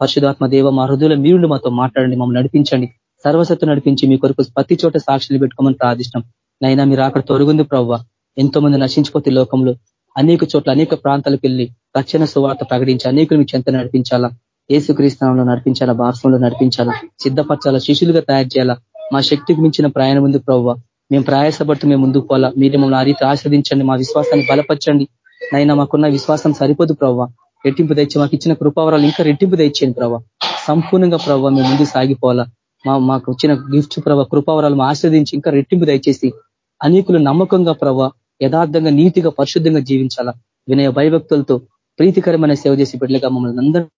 పరిశుధాత్మ దేవ మా హృదయంలో మీరు మాతో మాట్లాడండి మమ్మల్ని నడిపించండి. సర్వసత్తు నడిపించి మీ కొరకు ప్రతి చోట సాక్షులు పెట్టుకోమని ప్రార్థిష్టం నైనా మీరు అక్కడ తొరుగుంది ప్రవ్వ. ఎంతో మంది నశించిపోతే లోకంలో అనేక చోట్ల అనేక ప్రాంతాలకు వెళ్ళి రక్షణ సువార్త ప్రకటించి అనేకులు మీ చెంత నడిపించాలా? ఏసుక్రీస్తానంలో నడిపించాలా? భారతంలో నడిపించాలా? సిద్ధపరచాలా? శిష్యులుగా తయారు చేయాలా? మా శక్తికి మించిన ప్రయాణం ఉంది ప్రవ్వ. మేము ప్రయాసపడుతూ మేము ముందుకు పోవాలా? మీరు మమ్మల్ని ఆ రీతి ఆశ్రదించండి మా విశ్వాసాన్ని బలపరచండి. నైనా మాకున్న విశ్వాసం సరిపోదు ప్రవ్వ. రెట్టింపు తెచ్చి మాకు ఇచ్చిన కృపావరాలు ఇంకా రెట్టింపు తెచ్చేయండి ప్రభావ సంపూర్ణంగా ప్రభావ మేము ముందుకు సాగిపోవాలా. మా మాకు వచ్చిన గిఫ్ట్ ప్రభావ కృపావరాలు ఆశ్రదించి ఇంకా రెట్టింపు దయచేసి అనేకులు నమ్మకంగా ప్రభావ యథార్థంగా నీతిగా పరిశుద్ధంగా జీవించాలా. వినయ భయభక్తులతో ప్రీతికరమైన సేవ చేసి బిడ్డలుగా మమ్మల్ని అందరూ